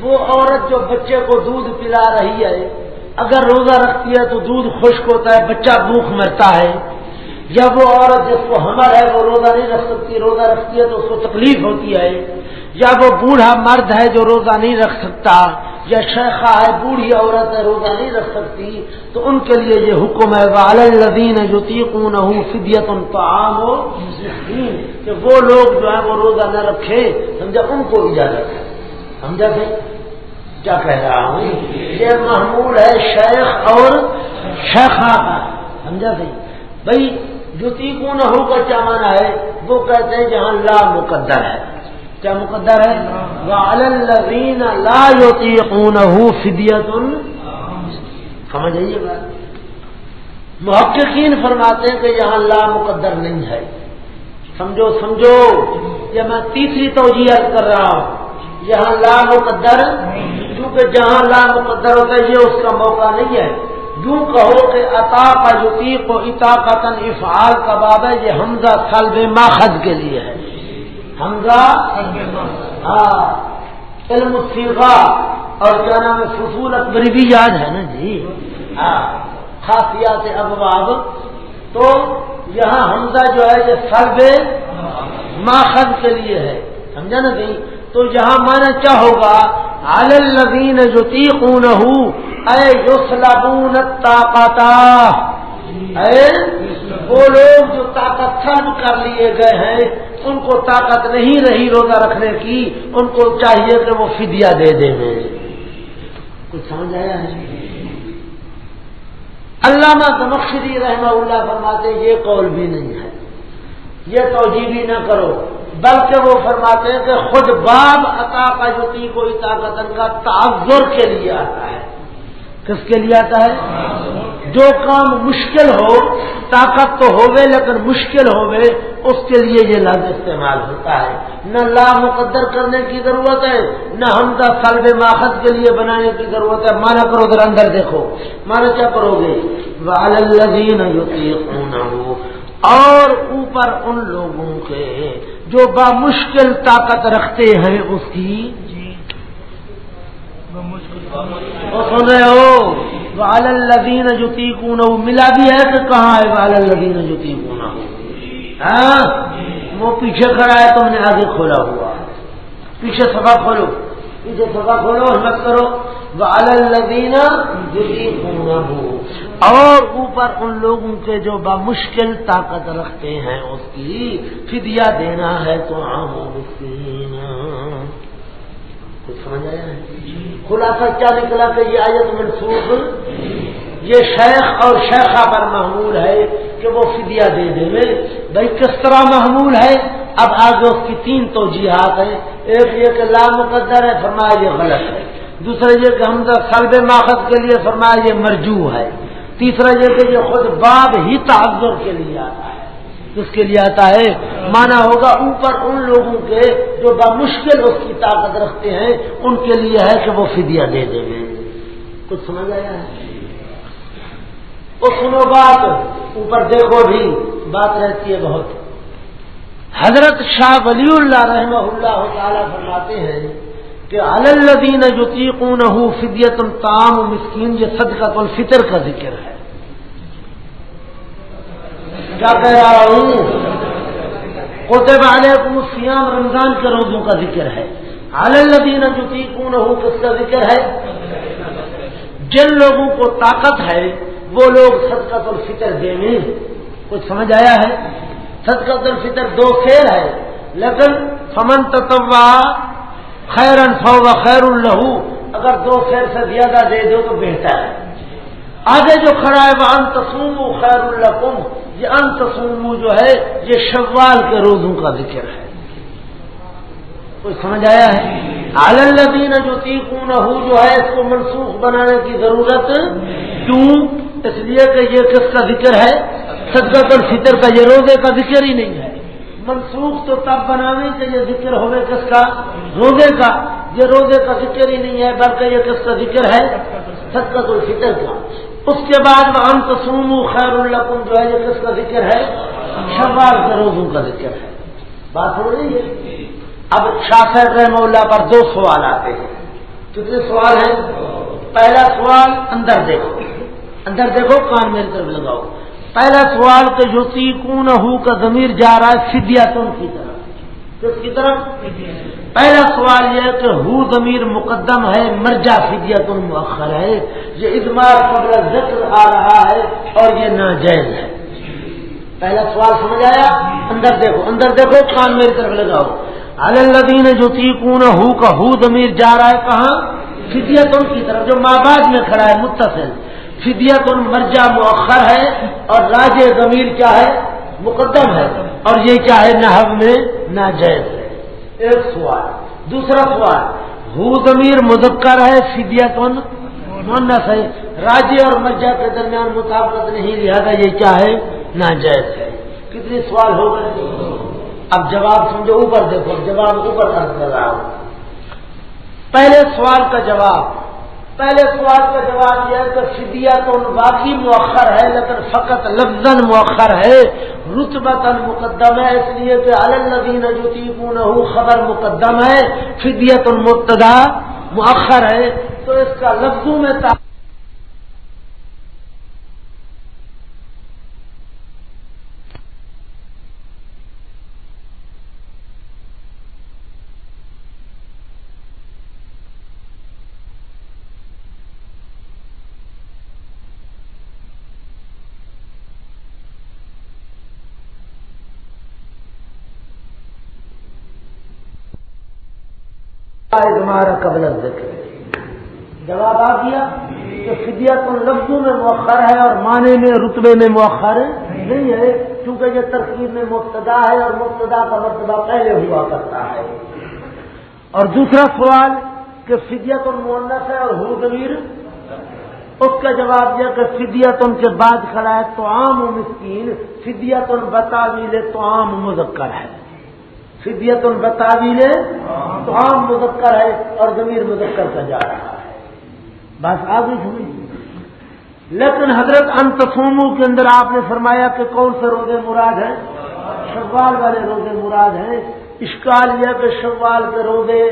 وہ عورت جو بچے کو دودھ پلا رہی ہے، اگر روزہ رکھتی ہے تو دودھ خشک ہوتا ہے، بچہ بھوک مرتا ہے۔ یا وہ عورت جس کو ہمر ہے، وہ روزہ نہیں رکھ سکتی، روزہ رکھتی ہے تو اس کو تکلیف ہوتی ہے۔ یا وہ بوڑھا مرد ہے جو روزہ نہیں رکھ سکتا۔ یا شیخا ہے بوڑھی عورت ہے، روزہ نہیں رکھ سکتی، تو ان کے لیے یہ حکم ہے والدین جو تیقون ہوں فدیت ان کو عام ہو کہ وہ لوگ جو ہے، وہ روزہ نہ رکھے، سمجھا؟ ان کو اجازت ہے۔ سمجھا تھے کیا کہہ رہا ہوں؟ یہ محمول ہے شیخ اور شیخا کا سمجھا تھے بھائی جو تیکون ہو کا کیا مانا ہے؟ وہ کہتے ہیں جہاں لا مقدر ہے۔ کیا مقدر ہے؟ لا یوتیقون فدیت سمجھ آئیے گا محققین فرماتے ہیں کہ یہاں لا مقدر نہیں ہے۔ سمجھو سمجھو۔ یہ میں تیسری توجہ کر رہا ہوں۔ یہاں لا مقدر کیونکہ جہاں لا مقدر ہوتا ہے، یہ اس کا موقع نہیں ہے۔ یوں کہو کہ عطا کا یوتیق و اطاقتن افعال کا باب ہے، یہ حمزہ سلب ماخذ کے لیے ہے۔ حمزہ ہاں علم السیغا اور کیا نام ہے فصول اکبری بھی یاد ہے نا جی؟ ہاں خاصیات ابواب۔ تو یہاں حمزہ جو ہے یہ سلب ماخذ کے لیے ہے سمجھا نا کہیں؟ تو یہاں مانا کیا ہوگا؟ الذین یطیقونہ اے یسلبون الطاقتا۔ اے وہ لوگ جو طاقت سلب کر لیے گئے ہیں، ان کو طاقت نہیں رہی روزہ رکھنے کی، ان کو چاہیے کہ وہ فدیہ دے دیں کچھ سمجھ آیا ہے؟ علامہ تمخری رحمہ اللہ فرماتے یہ قول بھی نہیں ہے۔ یہ توجہ بھی نہ کرو، بلکہ وہ فرماتے ہیں کہ خود باب عطا کا جو تی طاقت کا تعذر کے لیے آتا ہے۔ کس کے لیے آتا ہے؟ جو کام مشکل ہو، طاقت تو ہوگے لیکن مشکل ہوگے اس کے لیے یہ لفظ استعمال ہوتا ہے۔ نہ لا مقدر کرنے کی ضرورت ہے، نہ ہم کا سلب ماخذ کے لیے بنانے کی ضرورت ہے۔ مانا کرو ذرا اندر دیکھو۔ مانا کیا کرو گے؟ اور اوپر ان لوگوں کے جو با مشکل طاقت رکھتے ہیں، اس کی سن رہے ہو؟ وال الدین جوتی کو ملا بھی ہے کہ کہاں ہے وال الدین جوتی ہاں؟ وہ پیچھے کھڑا ہے تم نے آگے کھولا ہوا۔ پیچھے سفا کھولو۔ پیچھے سفا کھولو، ہمت کرو۔ وال الدین جوتی ہو اور اوپر ان لوگوں کے جو بمشکل طاقت رکھتے ہیں، اس کی فدیہ دینا ہے تو عام مسکین سمجھ آیا ہے؟ خلاصہ کیا نکلا کہ یہ آیت منسوخ، یہ شیخ اور شیخہ پر محمول ہے کہ وہ فدیہ دے دے میں۔ بھائی، کس طرح محمول ہے؟ اب آگے اس کی تین توجیحات ہیں۔ ایک یہ کہ لا مقدر ہے، فرمایا یہ غلط ہے۔ دوسرا یہ کہ ہم سلب ماخذ کے لیے فرمایا یہ مرجو ہے۔ تیسرا یہ کہ یہ خود باب ہی تعذر کے لیے آتا ہے۔ کس کے لیے آتا ہے۔ مانا ہوگا اوپر ان لوگوں کے جو بمشکل اس کی طاقت رکھتے ہیں، ان کے لیے ہے کہ وہ فدیہ دے دیں گے۔ کچھ سمجھ آیا ہے؟ وہ سنو بات، اوپر دیکھو بھی، بات رہتی ہے بہت۔ حضرت شاہ ولی اللہ رحمہ اللہ تعالیٰ فرماتے ہیں کہ الدین جو تیقون فدیت الطام مسکین، یہ صدقہ الفطر کا ذکر ہے۔ کیا کہہ رہا ہوں۔ کوتب علیکم السیام رمضان کے روزوں کا ذکر ہے۔ الدین جو تیقون ہوں کس کا ذکر ہے؟ جن لوگوں کو طاقت ہے، وہ لوگ صدقت الفطر دیں گے کچھ سمجھ آیا ہے؟ صدقت الفطر دو خیر ہے، لیکن فمن تتوا خیرن فو خیر الہو اگر دو خیر سے زیادہ دے دو تو بہتر ہے۔ آگے جو کھڑا ہے وہ انتسوم خیر القم یہ انتسوم جو ہے، یہ شوال کے روزوں کا ذکر ہے۔ کوئی سمجھ آیا ہے؟ عالدین جو تیکون ہو جو ہے، اس کو منسوخ بنانے کی ضرورت کیوں؟ اس لیے کہ یہ کس کا ذکر ہے؟ صدقت الفطر کا، یہ روزے کا ذکر ہی نہیں ہے۔ منسوخ تو تب بنانے کے یہ ذکر ہوگا کس کا؟ روزے کا۔ یہ روزے کا ذکر ہی نہیں ہے، بلکہ یہ کس کا ذکر ہے؟ صدقت الفطر کا۔ اس کے بعد وہ انتسوم خیر القم جو ہے یہ کس کا ذکر ہے؟ شوال کے روزوں کا ذکر ہے۔ بات ہو رہی ہے؟ اب شاہ رحم اللہ پر دو سوال آتے ہیں۔ کتنے سوال ہیں؟ پہلا سوال اندر دیکھو۔ اندر دیکھو، کان میری طرف لگاؤ۔ پہلا سوال کہ جو سیکون ہو کا ضمیر جا رہا ہے فدیا تم کی طرف۔ کس کی طرف؟ پہلا سوال یہ ہے کہ ہو ضمیر مقدم ہے مرجا فدیا تم مؤخر ہے۔ یہ ادمار قبل ذکر آ رہا ہے اور یہ ناجائز ہے۔ پہلا سوال سمجھ آیا؟ اندر دیکھو اندر دیکھو، کان میری طرف لگاؤ۔ الدین جو تیکون ہو کا ہو ضمیر جا رہا ہے کہاں؟ فدیا تم کی طرف، جو ماں باپ میں کھڑا ہے، متصل۔ فدیت مرجا مؤخر ہے اور راج ضمیر کیا ہے؟ مقدم ہے۔ اور یہ کیا ہے؟ نحب میں ناجائز ہے۔ ایک سوال، دوسرا سوال ہو ضمیر مذکر ہے کون مونس ہے راجی اور مجھا کے درمیان مطابقت نہیں، لہذا یہ کیا ہے؟ ناجائز ہے۔ کتنے سوال ہو گئے؟ اب جواب سمجھو، اوپر دیکھو جواب اوپر کر رہا ہوں۔ پہلے سوال کا جواب پہلے سوال کا جواب یہ ہے کہ فدیہ تو باقی مؤخر ہے، لیکن فقط لفظ مؤخر ہے رتبت مقدم ہے، اس لیے کہ الدین جو خبر مقدم ہے فدیت المبتدا مؤخر ہے، تو اس کا لفظوں میں تمہارا قبل ذکر جواب آ گیا کہ فدیہ تو لفظوں میں مؤخر ہے اور معنی میں، رتبے میں مؤخر نہیں ہے کیونکہ یہ ترکیب میں مبتدا ہے اور مبتدا کا مرتبہ پہلے ہوا کرتا ہے۔ اور دوسرا سوال کہ فدیت المونس ہے اور ہو ضمیر اس کا جواب دیا کہ فدیت ان کے بعد کھڑا ہے، تو عام مسکین فدیت ان بتا تو عام مذکر ہے۔ فدیت البتاویل تو عام مذکر ہے اور ضمیر مذکر کا جا رہا ہے۔ بس آگے سمجھ لیکن حضرت انتسوموں کے اندر آپ نے فرمایا کہ کون سے روزے مراد ہیں؟ شوال والے روزے مراد ہیں۔ اشکال یہ کہ شوال کے روزے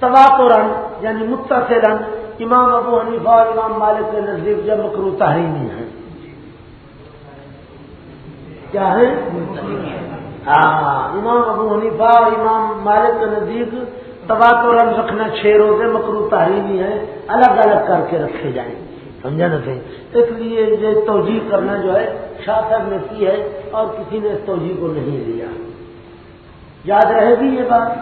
تو رنگ یعنی متصل رنگ امام ابو حنیفہ اور امام مالک کے نزدیک جب مکرو تحریمی ہے کیا ہے ہاں امام ابو حنیفہ اور امام مالک کے نزدیک تبا رنگ رکھنا چھ روزے مکرو تحریمی ہے الگ الگ کر کے رکھے جائیں۔ سمجھا نا صحیح؟ اس لیے یہ توجہ کرنا جو ہے، شاہ صاحب نے کی ہے اور کسی نے اس توجہ کو نہیں لیا۔ یاد رہے گی یہ بات؟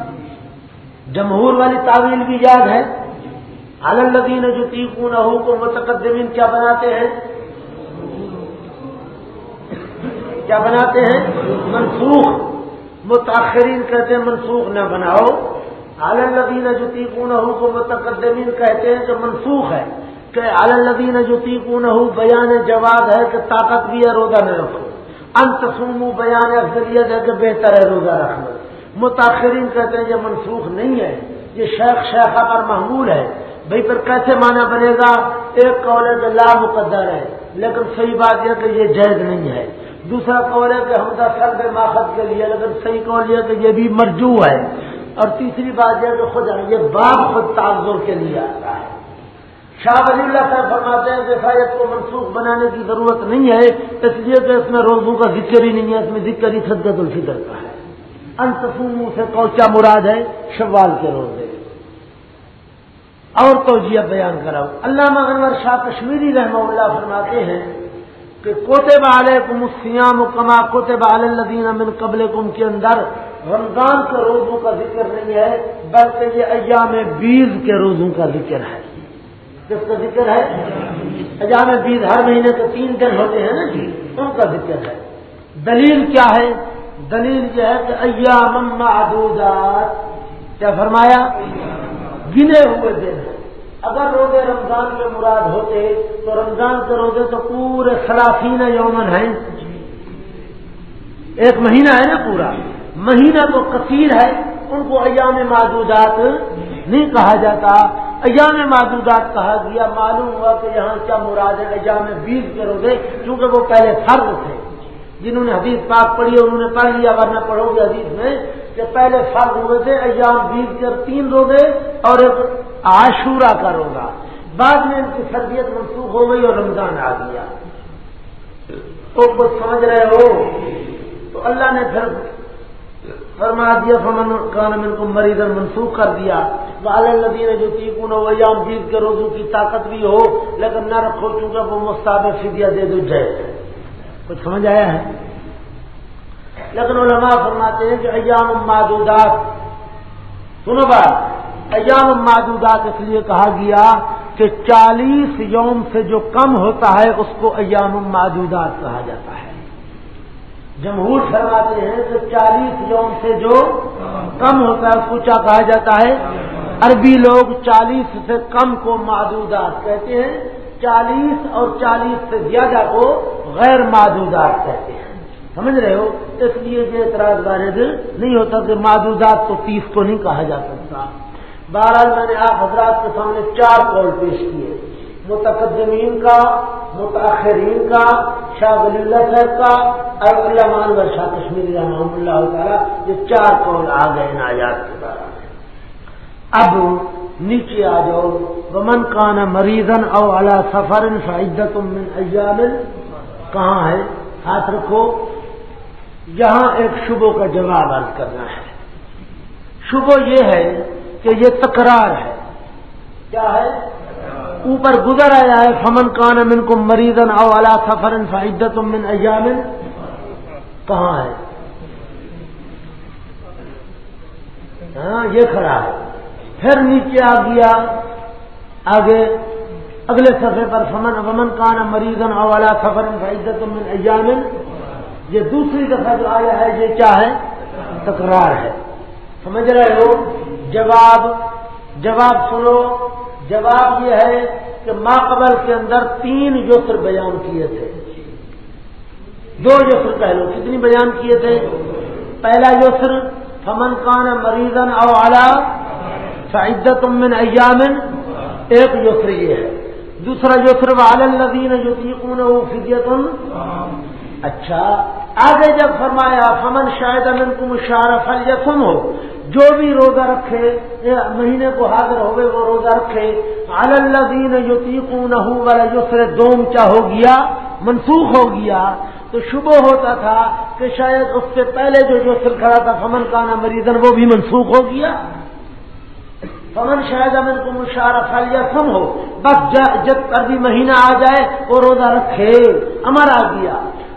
جمہور والی تعویل بھی یاد ہے۔ الدین جو تیکون کو متقدمین کیا بناتے ہیں؟ کیا بناتے ہیں؟ منسوخ۔ متاثرین کہتے ہیں منسوخ نہ بناؤ۔ الدین جو تیکون کو متقدمین کہتے ہیں کہ منسوخ ہے۔ کہ الدین جو تیکون بیان جواب ہے کہ طاقت بھی ہے، روزہ نہ رکھو۔ انتسوم بیان افضلیت ہے کہ بہتر ہے روزہ رکھنا۔ متاثرین کہتے ہیں یہ منسوخ نہیں ہے۔ یہ شیخ، شیخہ پر محمول ہے۔ بھائی، پھر کیسے مانا بنے گا؟ ایک قول ہے کہ لا مقدر ہے، لیکن صحیح بات یہ کہ یہ جائز نہیں ہے۔ دوسرا قول ہے کہ ہم سلب ماخذ کے لیے لیکن صحیح قول یہ کہ یہ بھی مرجو ہے۔ اور تیسری بات یہ کہ خود یہ باپ خود تعذر کے لیے آتا ہے۔ شاہ ولی اللہ صاحب فرماتے ہیں کہ شاید کو منسوخ بنانے کی ضرورت نہیں ہے، اس لیے کہ اس میں روزوں کا ذکر ہی نہیں ہے، اس میں ذکر ہی صدت الفکر کا ہے۔ انتفوم سے کوچا مراد ہے شوال کے روزے۔ اور توجیہ بیان کراؤ اللہ مغنور شاہ کشمیری رحمہ اللہ فرماتے ہیں کہ کوتب علیکم السیام کما کوتب علی الذین من قبلکم کے اندر رمضان کے روزوں کا ذکر نہیں ہے، بلکہ یہ ایام بیز کے روزوں کا ذکر ہے۔ کس کا ذکر ہے؟ ایام بیز ہر مہینے کے تین دن ہوتے ہیں نا جی ان کا ذکر ہے۔ دلیل کیا ہے؟ دلیل یہ ہے کہ ایام معدودات، کیا فرمایا؟ گنے ہوئے دن ہیں۔ اگر روزے رمضان کے مراد ہوتے تو رمضان کے روزے تو پورے خلافین یومن ہیں۔ ایک مہینہ ہے نا پورا۔ مہینہ تو کثیر ہے، ان کو ایام معدودات نہیں کہا جاتا۔ ایام معدودات کہا گیا، معلوم ہوا کہ یہاں کیا مراد ہے ایام بیس کے روزے کیونکہ وہ پہلے فرض تھے۔ جنہوں نے حدیث پاک پڑھی انہوں نے پڑھ لیا، ورنہ پڑھو گے حدیث میں کہ پہلے فرض ہوئے تھے ایام بیس کے تین روزے اور ایک عاشورہ کا روزہ۔ بعد میں ان کی سردیت منسوخ ہو گئی اور رمضان آ گیا۔ تو کچھ سمجھ رہے ہو؟ تو اللہ نے پھر فرما دیا، فمن کان من کو مریض منسوخ کر دیا۔ ندی نے جو چیکن ہو جیت کے روزوں کی طاقت بھی ہو، لیکن نہ رکھو، چونکہ وہ مستعد فدیہ دے دو جائے کچھ سمجھ آیا ہے؟ لیکن علماء فرماتے ہیں کہ ایام معدودات۔ سنو بات۔ ایام معدودات اس لیے کہا گیا کہ چالیس یوم سے جو کم ہوتا ہے اس کو ایام معدودات کہا جاتا ہے۔ جمہور فرماتے ہیں کہ چالیس یوم سے جو کم ہوتا ہے اس کو کیا کہا جاتا ہے؟ عربی لوگ چالیس سے کم کو معدودات کہتے ہیں۔ چالیس اور چالیس سے زیادہ کو غیر معدودات کہتے ہیں۔ سمجھ رہے ہو؟ اس لیے یہ اعتراض وارد نہیں ہوتا کہ معدودات تو تیس کو نہیں کہا جا سکتا۔ بہرحال میں نے آپ حضرات کے سامنے چار کال پیش کیے۔ متقدمین کا متاثرین کا، شاہ ولی اللہ صاحب کا اور اللہ مانور شاہ کشمیری رحمۃ اللہ تعالیٰ، یہ چار قول آ گئے نایات کے بارے میں۔ اب نیچے آ جاؤ۔ ومن کان مریضن او اعلی سفر فعدت من ایام کہاں ہے؟ ہاتھ رکھو۔ یہاں ایک شبوں کا جواب عرض کرنا ہے۔ شبو یہ ہے کہ یہ تکرار ہے۔ کیا ہے؟ اوپر گزر آیا ہے، فمن کان امن کو مریضن او الا سفر فعدت من ایام کہاں ہے؟ ہاں یہ کھڑا ہے۔ پھر نیچے آ گیا۔ آگے، اگلے صفحے پر فمن ومن کان مریضن او الا سفر فعدت من ایام یہ دوسری دفعہ جو آیا ہے، یہ کیا ہے؟ تکرار ہے۔ سمجھ رہے ہو؟ جواب جواب سنو۔ جواب یہ ہے کہ ماں قبل کے اندر تین یسر بیان کیے تھے۔ دو یسر کہہ لو کتنی بیان کیے تھے؟ پہلا یسر، فمن کان مریضن او اعلی فعدت من ایامن ایک یسر یہ ہے۔ دوسرا یسر والدین جو تیقون وہ اچھا آگے جب فرمایا، فمن شاید امن کو مشارف السم ہو جو بھی روزہ رکھے مہینے کو حاضر ہوئے وہ روزہ رکھے۔ الدین جو تیقون والا جو دوم کیا ہو گیا، منسوخ ہو گیا۔ تو شبہ ہوتا تھا کہ شاید اس سے پہلے جو جو کھڑا تھا، فمن کانا مریضن وہ بھی منسوخ ہو گیا۔ فمن شاید امن کو مشارف السم ہو بس جب ابھی مہینہ آ جائے، وہ روزہ رکھے۔ امر آ گیا۔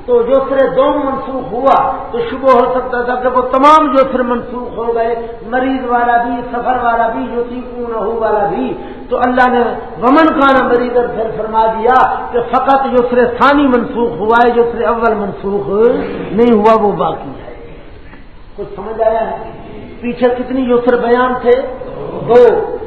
تو جو سر دوم منسوخ ہوا، تو شبہ ہو سکتا تھا کہ وہ تمام جو سر منسوخ ہو گئے، مریض والا بھی، سفر والا بھی جو نہ ہو والا بھی۔ تو اللہ نے ومن خانہ مریض پھر فرما دیا کہ فقط جو سر ثانی منسوخ ہوا ہے، جو سر اول منسوخ نہیں ہوا، وہ باقی ہے۔ کچھ سمجھ آیا ہے؟ پیچھے کتنی یسر بیان تھے؟ دو۔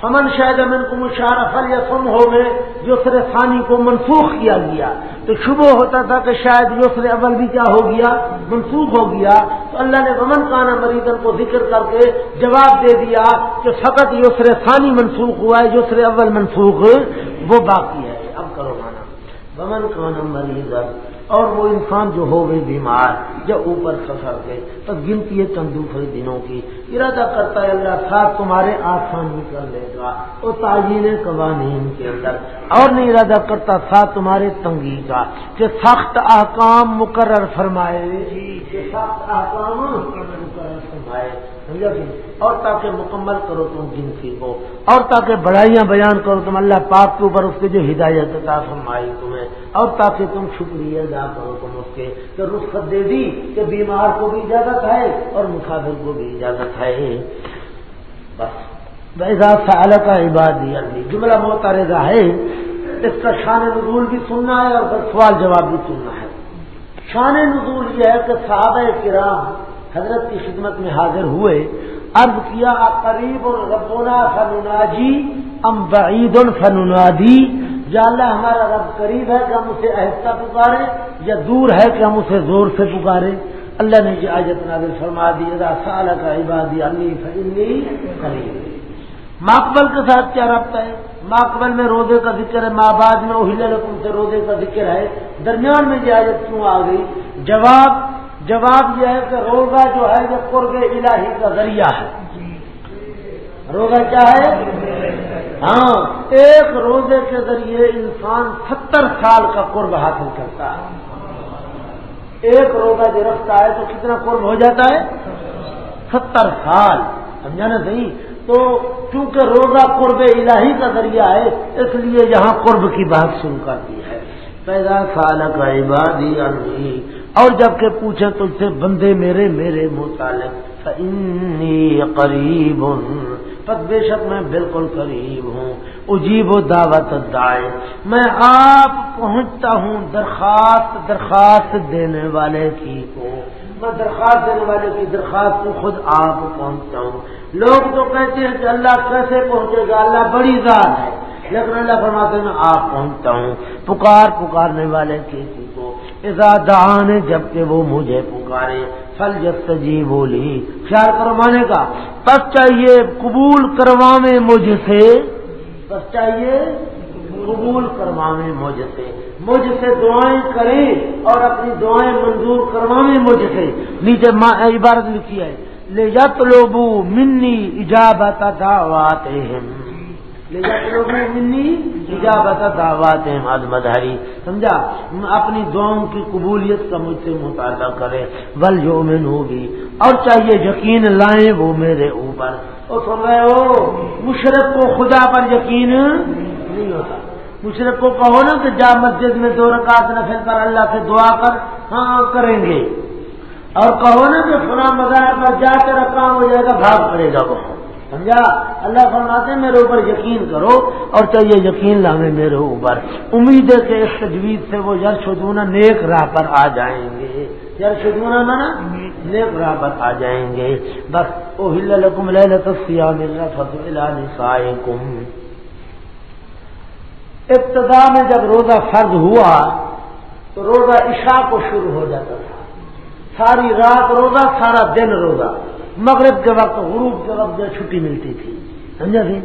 فمن شاید امن کو مشارف یا سم ہو گئے، یسر ثانی کو منسوخ کیا گیا۔ تو شبہ ہوتا تھا کہ شاید یسر اول بھی کیا ہو گیا؟ منسوخ ہو گیا۔ تو اللہ نے ومن کانا مریضن کو ذکر کر کے جواب دے دیا کہ فقط یسر ثانی منسوخ ہوا ہے، یسر اول منسوخ، وہ باقی ہے۔ اب کرو مانا ومن کانا مریضن اور وہ انسان جو ہو گئے بیمار جب اوپر سفر گئے تو گنتی ہے دوسرے دنوں کی۔ ارادہ کرتا ہے اللہ صاحب تمہارے آسانی کر لے گا۔ وہ تعین قوانین کے اندر۔ اور نہیں ارادہ کرتا تھا تمہارے تنگی کا، کہ سخت احکام مقرر فرمائے۔ جی، کہ سخت احکام مقرر فرمائے۔ اور تاکہ مکمل کرو تم جنسی کو اور تاکہ بڑائیاں بیان کرو تم اللہ پاک کے اوپر اس کے جو ہدایت عطا فرمائی تمہیں، اور تاکہ تم شکریہ ادا کرو تم اس کے کہ رخصت دے دی کہ بیمار کو بھی اجازت ہے اور مسافر کو بھی اجازت ہے۔ بس۔ ویسا سال کا عبادی علی جملہ رضا ہے، اس کا شان نزول بھی سننا ہے اور پھر سوال جواب بھی سننا ہے۔ شان نزول یہ ہے کہ صحابہ کرام حضرت کی خدمت میں حاضر ہوئے، عرض کیا قریب ربنا فنناجی، ام بعید فننادی؟ یا اللہ، ہمارا رب قریب ہے کہ ہم اسے آہستہ پکارے، یا دور ہے کہ ہم اسے زور سے پکارے؟ اللہ نے یہ آجت نازل فرما دی سال کا عبادی انی فنی قریب. ماقبل کے ساتھ کیا رابطہ ہے؟ ماقبل میں روزے کا ذکر ہے ماں بعد میں اہل رقم سے روزے کا ذکر ہے۔ درمیان میں یہ آیت کیوں آ گئی؟ جواب جواب یہ ہے کہ روزہ جو ہے یہ قرب الہی کا ذریعہ ہے۔ روزہ کیا ہے؟ ہاں ایک روزے کے ذریعے انسان ستر سال کا قرب حاصل کرتا ہے۔ ایک روزہ جو رکھتا ہے تو کتنا قرب ہو جاتا ہے؟ ستر سال۔ سمجھا نا صحیح؟ تو چونکہ روزہ قرب الہی کا ذریعہ ہے، اس لیے یہاں قرب کی بات شروع کر دی ہے۔ پیدا سال کا عبادی اور جبکہ پوچھے تجھ سے، بندے میرے میرے متعلق قریب پس بے شک میں بالکل قریب ہوں۔ اجیب و دعوت دائے میں آپ پہنچتا ہوں درخواست درخواست دینے والے کی کو۔ میں درخواست دینے والے کی درخواست کو خود آپ پہنچتا ہوں۔ لوگ تو کہتے ہیں کہ اللہ کیسے پہنچے گا؟ اللہ بڑی ذات ہے۔ لیکن اللہ فرماتے میں آپ پہنچتا ہوں۔ پکار، پکارنے والے کسی کو دان جبکہ وہ مجھے پکارے فل جب جی بولی خیال کروانے کا بس چاہیے قبول کروانے مجھ سے بس چاہیے قبول کروانے مجھ سے۔ مجھ سے دعائیں کریں اور اپنی دعائیں منظور کروانے مجھ سے۔ نیچے عبارت لکھی ہے لے جت لوبو منی اجابت دعوات دعوات مدہری سمجھا؟ اپنی دعاؤں کی قبولیت کا مجھ سے مطالعہ کرے بل جو میں ہوگی اور چاہیے یقین لائیں وہ میرے اوپر۔ اور سن رہے ہو مشرق کو خدا پر یقین نہیں ہوتا۔ مشرق کو کہو نا کہ جا مسجد میں دو رکعت نفل کر، اللہ سے دعا کر۔ ہاں کریں گے۔ اور کہو نا کہ فلاں مزار پر جا کر کام ہو جائے گا، بھاگ پڑے گا وہ۔ سمجھا؟ اللہ فرماتے میرے اوپر یقین کرو اور چاہیے یقین لانے میرے اوپر۔ امید ہے کہ اس تجویز سے وہ یار شدونا نیک راہ پر آ جائیں گے۔ یار شدونا مانا؟ نیک راہ پر آ جائیں گے۔ بس او ہلکم لیا میرا کم ابتدا میں جب روزہ فرض ہوا، تو روزہ عشاء کو شروع ہو جاتا تھا۔ ساری رات روزہ، سارا دن روزہ۔ مغرب کے وقت غروب کے وقت جو چھٹی ملتی تھی۔ سمجھا سی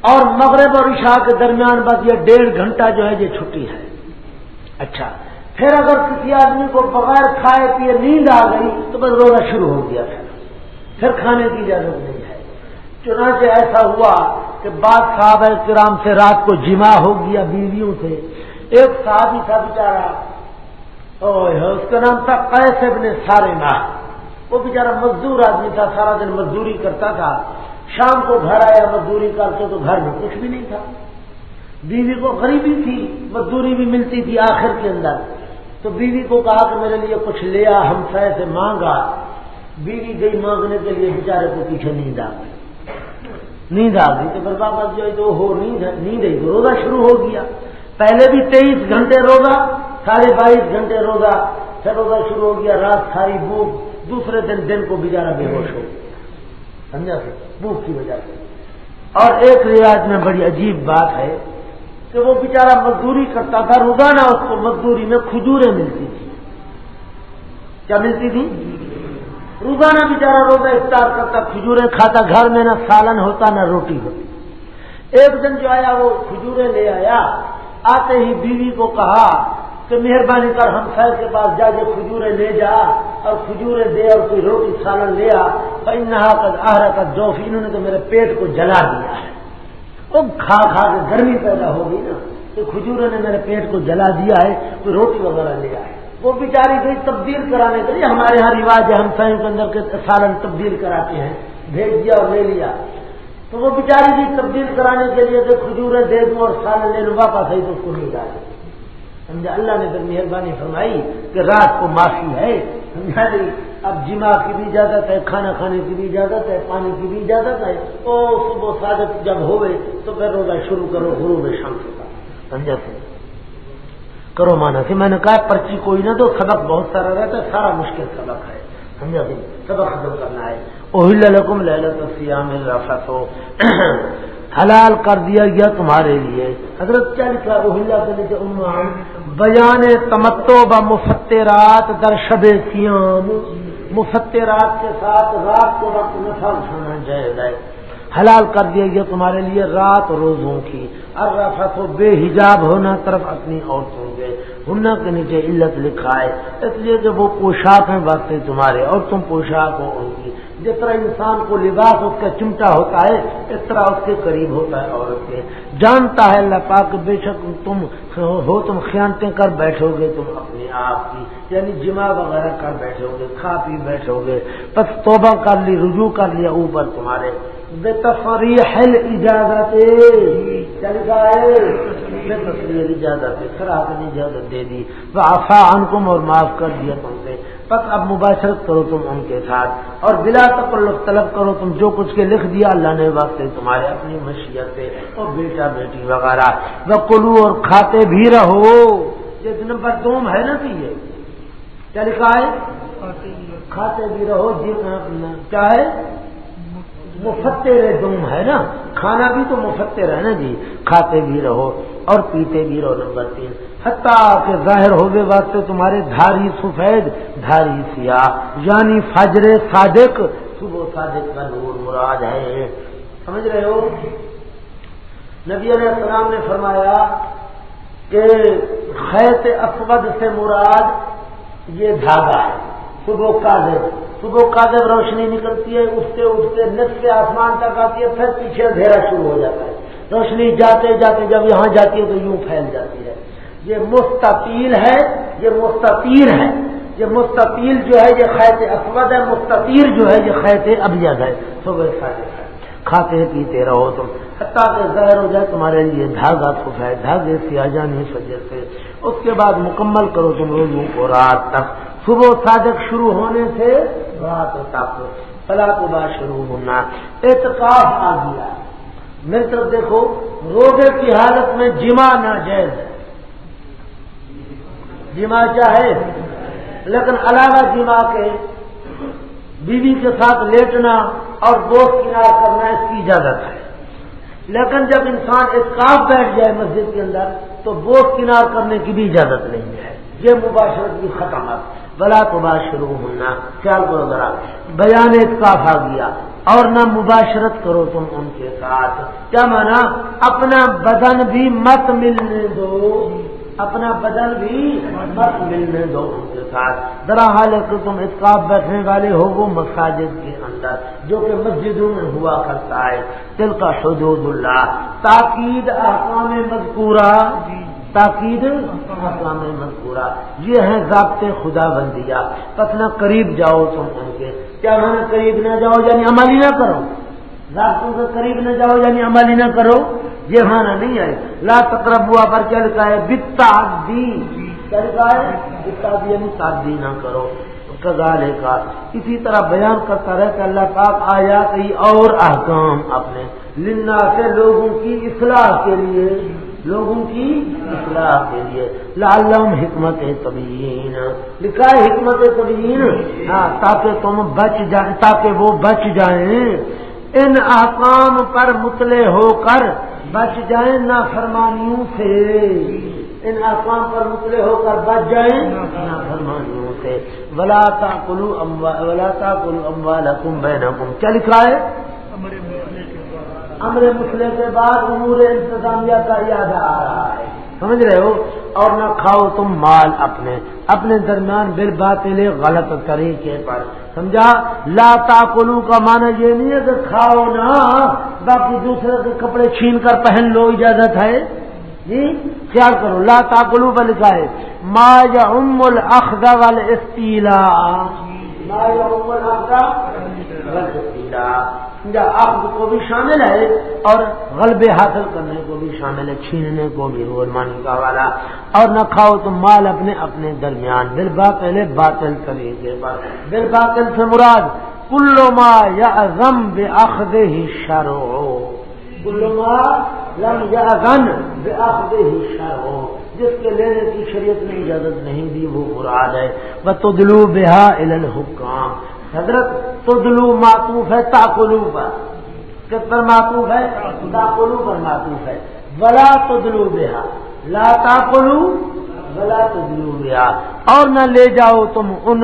اور مغرب اور عشاء کے درمیان بس یہ ڈیڑھ گھنٹہ جو ہے یہ چھٹی ہے۔ اچھا پھر اگر کسی آدمی کو بغیر کھائے پیے نیند آ گئی تو بس روزہ شروع ہو گیا پھر۔ پھر کھانے کی اجازت نہیں ہے۔ چنانچہ ایسا ہوا کہ بعد صاحب کرام سے رات کو جمع ہو گیا بیویوں سے۔ ایک صاحب ہی تھا بیچارا اس کا نام تھا قیس ابن سارے نہ وہ بیچارہ مزدور آدمی تھا، سارا دن مزدوری کرتا تھا۔ شام کو گھر آیا، مزدوری کر کے تو گھر میں کچھ بھی نہیں تھا۔ بیوی کو غریبی تھی، مزدوری بھی ملتی تھی آخر کے اندر۔ تو بیوی کو کہا کہ میرے لیے کچھ لیا ہم سے مانگا۔ بیوی گئی مانگنے کے لیے، بیچارے کو پیچھے نیند آ گئی۔ نیند آ گئی تو پھر واپس جو ہے تو ہو نیند نیند آئی تو روزہ شروع ہو گیا۔ پہلے بھی تیئیس گھنٹے روزہ، ساڑھے بائیس گھنٹے روزہ، پھر روزہ شروع ہو گیا، رات ساری بھوک۔ دوسرے دن دن کو بیچارہ بے ہوش ہو سمجھا سے بھوک کی وجہ سے۔ اور ایک رواج میں بڑی عجیب بات ہے کہ وہ بیچارہ مزدوری کرتا تھا، روزانہ اس کو مزدوری میں کھجوریں ملتی تھی کیا ملتی تھی روزانہ بیچارہ روزہ افطار کرتا، کھجوریں کھاتا، گھر میں نہ سالن ہوتا، نہ روٹی ہوتی۔ ایک دن جو آیا، وہ کھجوریں لے آیا، آتے ہی بیوی کو کہا کہ مہربانی کر ہم سر کے پاس جا کے کھجورے لے جا اور کھجورے دے اور کوئی روٹی سالن لیا نہا کر آہرا کا جو انہوں نے تو میرے پیٹ کو جلا دیا ہے۔ وہ کھا کھا کے گرمی پیدا ہو گئی نا تو کھجورے نے میرے پیٹ کو جلا دیا ہے، کوئی روٹی وغیرہ لیا ہے وہ بیچاری گئی تبدیل کرانے کے لیے ہمارے یہاں رواج ہے، ہم سائن کے اندر کے سالن تبدیل کراتے ہیں۔ بھیج دیا اور لے لیا۔ تو وہ بیچاری بھی تبدیل کرانے کے لیے کہ کھجورے دے دوں اور سالن لے لوں، واپس آئی تو اس کو نہیں ڈالے سمجھا، اللہ نے پھر مہربانی فرمائی کہ رات کو معافی ہے۔ سمجھا نہیں اب جمع کی بھی اجازت ہے، کھانا کھانے کی بھی اجازت ہے، پانی کی بھی اجازت ہے۔ او، صبح ساگت جب ہوئے تو پھر روزہ شروع کرو گرو میں شام کے سمجھا سے کرو مانا سی میں نے کہا، پرچی کوئی نہ تو سبق بہت سارا رہتا ہے، سارا مشکل سبق ہے۔ سمجھا سی سبق ختم کرنا ہے۔ اوہل لکم لہلت سیام رفت ہو حلال کر دیا گیا تمہارے لیے۔ حضرت کیا لکھا روہلا کے نیچے عنوان بیان تمتو ب مفترات در شب سیام مفترات کے ساتھ رات کو وقت نفا اٹھانا جائز ہے حلال کر دیا گیا تمہارے لیے رات روزوں کی۔ ارفت و بے حجاب ہونا طرف اپنی عورتوں کے۔ ہننا کے نیچے علت لکھا ہے۔ اس لیے کہ وہ پوشاک ہیں باتیں تمہارے اور تم پوشاک ہو ان کی۔ جس طرح انسان کو لباس اس کا چمٹا ہوتا ہے، اس طرح اس کے قریب ہوتا ہے عورت کے جانتا ہے، اللہ پاک بے شک تم ہو، تم خیانتیں کر بیٹھو گے تم اپنے آپ کی یعنی جمع وغیرہ کر بیٹھو گے کھا پی بیٹھو گے بس توبہ کر لی، رجوع کر لیا اوپر تمہارے۔ بے تفریح اجازت چل گئے۔ بے تصویر اجازت خراب نے اجازت دے دی۔ وہ آفا کم اور معاف کر دیا تم سے۔ بس اب مباشرت کرو تم ان کے ساتھ۔ اور بلا تکلف طلب کرو تم جو کچھ کے لکھ دیا اللہ نے وقت تمہارے اپنی مشیت سے۔ اور بیٹا بیٹی وغیرہ۔ وہ کلو اور کھاتے بھی رہو۔ یہ نمبر دوم ہے نا کہ یہ۔ کیا لکھا ہے؟ کھاتے بھی رہو جی چاہے مفتر دوم ہے نا۔ کھانا بھی تو مفتر ہے نا جی۔ کھاتے بھی رہو۔ اور پیتے بھی رہو نمبر تین حتیٰ کہ ظاہر ہو گئے واسطے تمہارے دھاری سفید، دھاری سیاہ یعنی فجر صادق، صبح صادق کا نور مراد ہے۔ سمجھ رہے ہو؟ نبی علیہ السلام نے فرمایا کہ خیت اسود سے مراد یہ دھاگا ہے۔ صبح کاذب صبح کاذب روشنی نکلتی ہے اٹھتے اٹھتے نصف آسمان تک آتی ہے، پھر پیچھے اندھیرا شروع ہو جاتا ہے۔ روشنی جاتے جاتے جب یہاں جاتی ہے تو یوں پھیل جاتی ہے۔ یہ مستطیل ہے، یہ مستطیر ہے۔ یہ مستطیل جو ہے، یہ خیت اسود ہے، مستطیر جو ہے، یہ خیت ابجد ہے۔ صبح سارے کھاتے پیتے رہو تم۔ حتیٰ کہ ظاہر ہو جائے تمہارے لیے دھاگا ہے، دھاگے سیا جانے وجہ سے۔ اس کے بعد مکمل کرو تم روزوں کو رات تک۔ صبح صادق شروع ہونے سے رات تک۔ فلا کو بعد شروع ہونا اعتکاف آ گیا۔ میری طرف دیکھو، روزے کی حالت میں جمع ناجائز۔ ہے جمع چاہے لیکن علاوہ جمع کے بیوی کے ساتھ لیٹنا اور دوست کنار کرنا اس کی اجازت ہے۔ لیکن جب انسان اسکاف بیٹھ جائے مسجد کے اندر، تو بوس کنار کرنے کی بھی اجازت نہیں ہے۔ یہ مباشرت کی ختم بلا تو بات شروع ہونا خیال کرو ذرا۔ بیان اتکاف آ گیا۔ اور نہ مباشرت کرو تم ان کے ساتھ۔ کیا مانا؟ اپنا بدن بھی مت ملنے دو۔ اپنا بدن بھی مت ملنے دو ان کے ساتھ۔ ذرا حال ہے کہ تم اتقاب بیٹھنے والے ہو وہ مساجد کے اندر، جو کہ مسجدوں میں ہوا کرتا ہے۔ دل کا حدود اللہ۔ تاکید احکام مذکورہ۔ تاکید احکام مذکورہ یہ ہے ضابطے خدا بندیا پتنا قریب جاؤ تم ان کے۔ کیا میں قریب نہ جاؤ یعنی عملی نہ کرو؟ ضابطوں کے قریب نہ جاؤ یعنی عملی نہ کرو؟ یہ مانا نہیں ہے لا تقرب ہوا پر کیا لکھا ہے؟ بتا کیا لکھا ہے؟ بتا یعنی نہ کرو۔ کزالے کا اسی طرح بیان کرتا رہے کہ اللہ پاک آیا کئی اور احکام اپنے۔ لنا سے لوگوں کی اصلاح کے لیے۔ لوگوں کی اصلاح کے لیے. لعلم حکمت طبیعین. لکھا ہے حکمت طبیعین. ہاں تاکہ تم بچ جائیں تاکہ وہ بچ جائیں. ان احکام پر مطلع ہو کر بچ جائیں نہ فرمانیوں سے. ان آسمان پر مطلع ہو کر بچ جائیں نہ فرمانیوں سے. ولا تا کلو ولا تا کلو اموال حکم کیا لکھا ہے؟ امر مسئلے کے بعد امور انتظامیہ کا یاد آ رہا ہے۔ سمجھ رہے ہو؟ اور نہ کھاؤ تم مال اپنے اپنے درمیان بل باطل غلط طریقے پر۔ سمجھا؟ لا تاکلو کا معنی یہ نہیں ہے کہ کھاؤ نا باقی دوسرے کے کپڑے چھین کر پہن لو، اجازت ہے۔ جی؟ خیال کرو، لا تاکلو کا لکھا ہے۔ ما یا ام الخد وال ما یا عقد کو بھی شامل ہے اور غلبے حاصل کرنے کو بھی شامل ہے، چھیننے کو بھی روزمانی کا والا اور نہ کھاؤ تو مال اپنے اپنے درمیان۔ دل باطل باطل طریقے پر دل باطل سے مراد کلو ما یا غم بے اخد ہی شرو کلو ما لم یا غن بے اخد ہی شرو جس کے لینے کی شریعت نے اجازت نہیں دی، وہ مراد ہے وہ تو دلو بےحا الحکام حضرت، تدلو معطوف ہے تاکلو پر کس پر معطوف ہے؟ تاکلو پر معطوف ہے۔ بلا تدلو بےحا لا تاکلو غلط گیا اور نہ لے جاؤ تم ان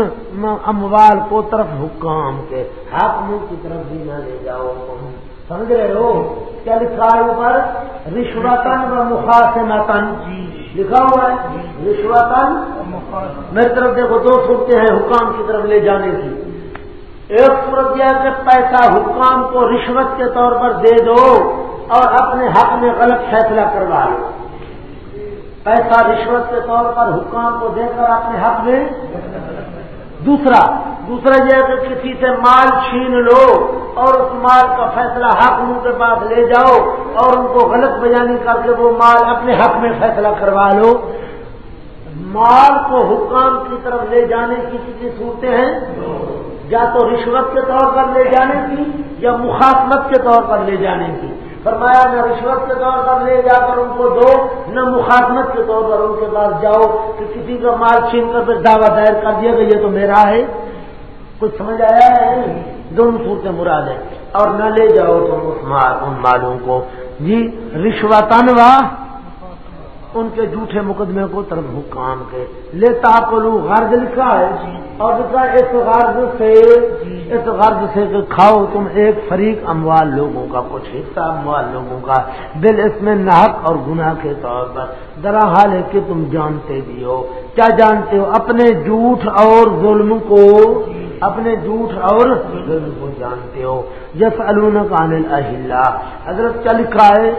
اموال کو طرف حکام کے حاکموں کی طرف بھی نہ لے جاؤ تم۔ سمجھ رہے ہو کیا لکھا ہے اوپر رشوتن و مخاصمتن جی۔ لکھا ہوا ہے۔ رشوتن میری طرف دیکھو، دو صورتیں ہیں حکام کی طرف لے جانے کی۔ ایک صورت یہ کہ پیسہ حکام کو رشوت کے طور پر دے دو اور اپنے حق میں غلط فیصلہ کروا لو۔ پیسہ رشوت کے طور پر حکام کو دے کر اپنے حق میں دوسرا دوسرا یہ کہ کسی سے مال چھین لو اور اس مال کا فیصلہ حق ان کے پاس لے جاؤ اور ان کو غلط بیانی کر کے وہ مال اپنے حق میں فیصلہ کروا لو۔ مال کو حکام کی طرف لے جانے کی کسی صورتیں ہیں؟ یا تو رشوت کے طور پر لے جانے کی یا مخاطمت کے طور پر لے جانے کی۔ فرمایا نہ رشوت کے طور پر لے جا کر ان کو دو، نہ مخاطمت کے طور پر ان کے پاس جاؤ، کہ کسی کا مال چھین کر پھر دعویٰ دائر کر دیا کہ یہ تو میرا ہے۔ کچھ سمجھ آیا ہے؟ دونوں صورتیں مراد ہیں۔ اور نہ لے جاؤ تم اس مال، ان مالوں کو۔ جی رشوتانوا ان کے جھوٹے مقدمے کو طرف حکام کے۔ لے تاکلو غرض لکھا ہے جی۔ اور لکھا اس غرض سے جی۔ اس غرض سے کہ کھاؤ تم ایک فریق اموال لوگوں کا، کچھ حصہ اموال لوگوں کا۔ دل اس میں نحق اور گناہ کے طور پر۔ ذرا حال ہے کہ تم جانتے بھی ہو۔ کیا جانتے ہو؟ اپنے جھوٹ اور ظلم کو۔ اپنے جھوٹ اور ظلم کو جانتے ہو۔ جس الون کا انل حضرت کیا لکھا ہے؟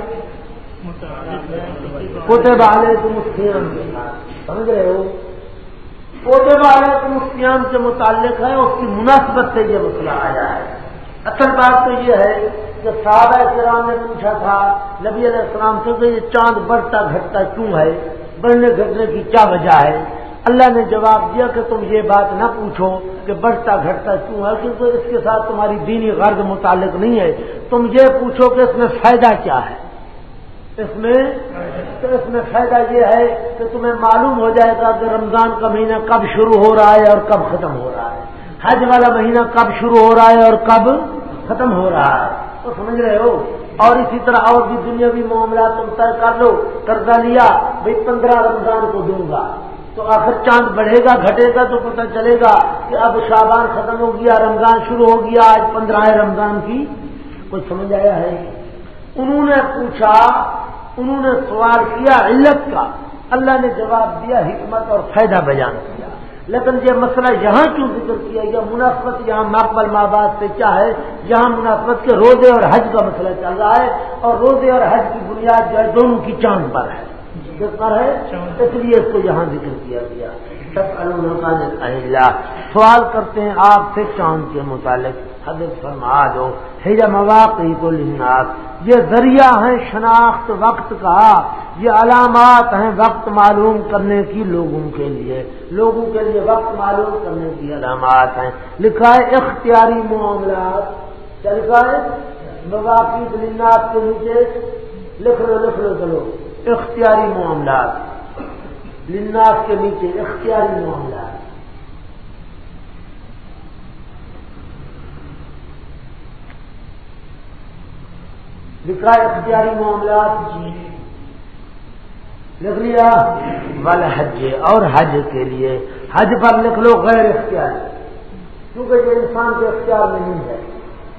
پوتے والے تم سمجھ رہے ہو؟ پوتے والے تم اسیام کے متعلق ہے، اس کی مناسبت سے یہ مسئلہ آیا ہے۔ اصل بات تو یہ ہے کہ صحابہ کرام نے پوچھا تھا، نبی علیہ السلام سے کہ یہ چاند بڑھتا گھٹتا کیوں ہے؟ بڑھنے گھٹنے کی کیا وجہ ہے؟ اللہ نے جواب دیا کہ تم یہ بات نہ پوچھو کہ بڑھتا گھٹتا کیوں ہے، کیونکہ اس کے ساتھ تمہاری دینی غرض متعلق نہیں ہے۔ تم یہ پوچھو کہ اس میں فائدہ کیا ہے؟ اس میں، تو اس میں فائدہ یہ ہے کہ تمہیں معلوم ہو جائے گا کہ رمضان کا مہینہ کب شروع ہو رہا ہے اور کب ختم ہو رہا ہے۔ حج والا مہینہ کب شروع ہو رہا ہے اور کب ختم ہو رہا ہے۔ تو سمجھ رہے ہو؟ اور اسی طرح اور بھی دنیاوی معاملات تم طے کر لو، قرضہ لیا بھائی پندرہ رمضان کو دوں گا۔ تو آخر چاند بڑھے گا، گھٹے گا تو پتہ چلے گا کہ اب شابان ختم ہو گیا، رمضان شروع ہو گیا، آج پندرہ رمضان کی۔ کچھ سمجھ آیا ہے؟ انہوں نے پوچھا انہوں نے سوال کیا علت کا۔ اللہ نے جواب دیا، حکمت اور فائدہ بیان کیا۔ لیکن یہ مسئلہ یہاں کیوں ذکر کیا؟ یا مناسبت یہاں مقبل ماں باپ سے کیا ہے؟ یہاں مناسبت کے روزے اور حج کا مسئلہ چل رہا ہے اور روزے اور حج کی بنیاد جو ہے دونوں کی چاند پر ہے۔ کس پر ہے؟ اس لیے اس کو یہاں ذکر کیا گیا۔ سب اللہ سوال کرتے ہیں آپ سے چاند کے متعلق۔ حضرت فرما دو ہے مواقع کو یہ ذریعہ ہیں شناخت وقت کا، یہ علامات ہیں وقت معلوم کرنے کی لوگوں کے لیے۔ لوگوں کے لیے وقت معلوم کرنے کی علامات ہیں۔ لکھا ہے اختیاری معاملات، کیا لکھا ہے مواقع لنات کے نیچے۔ لکھ لو لکھ لو، چلو۔ اختیاری معاملات۔ لنات کے نیچے اختیاری معاملات۔ لکھا اختیاری معاملات جی لکھ لیا۔ ول حج اور حج کے لیے۔ حج پر لکھ لو غیر اختیاری کیونکہ یہ انسان کے اختیار میں نہیں ہے۔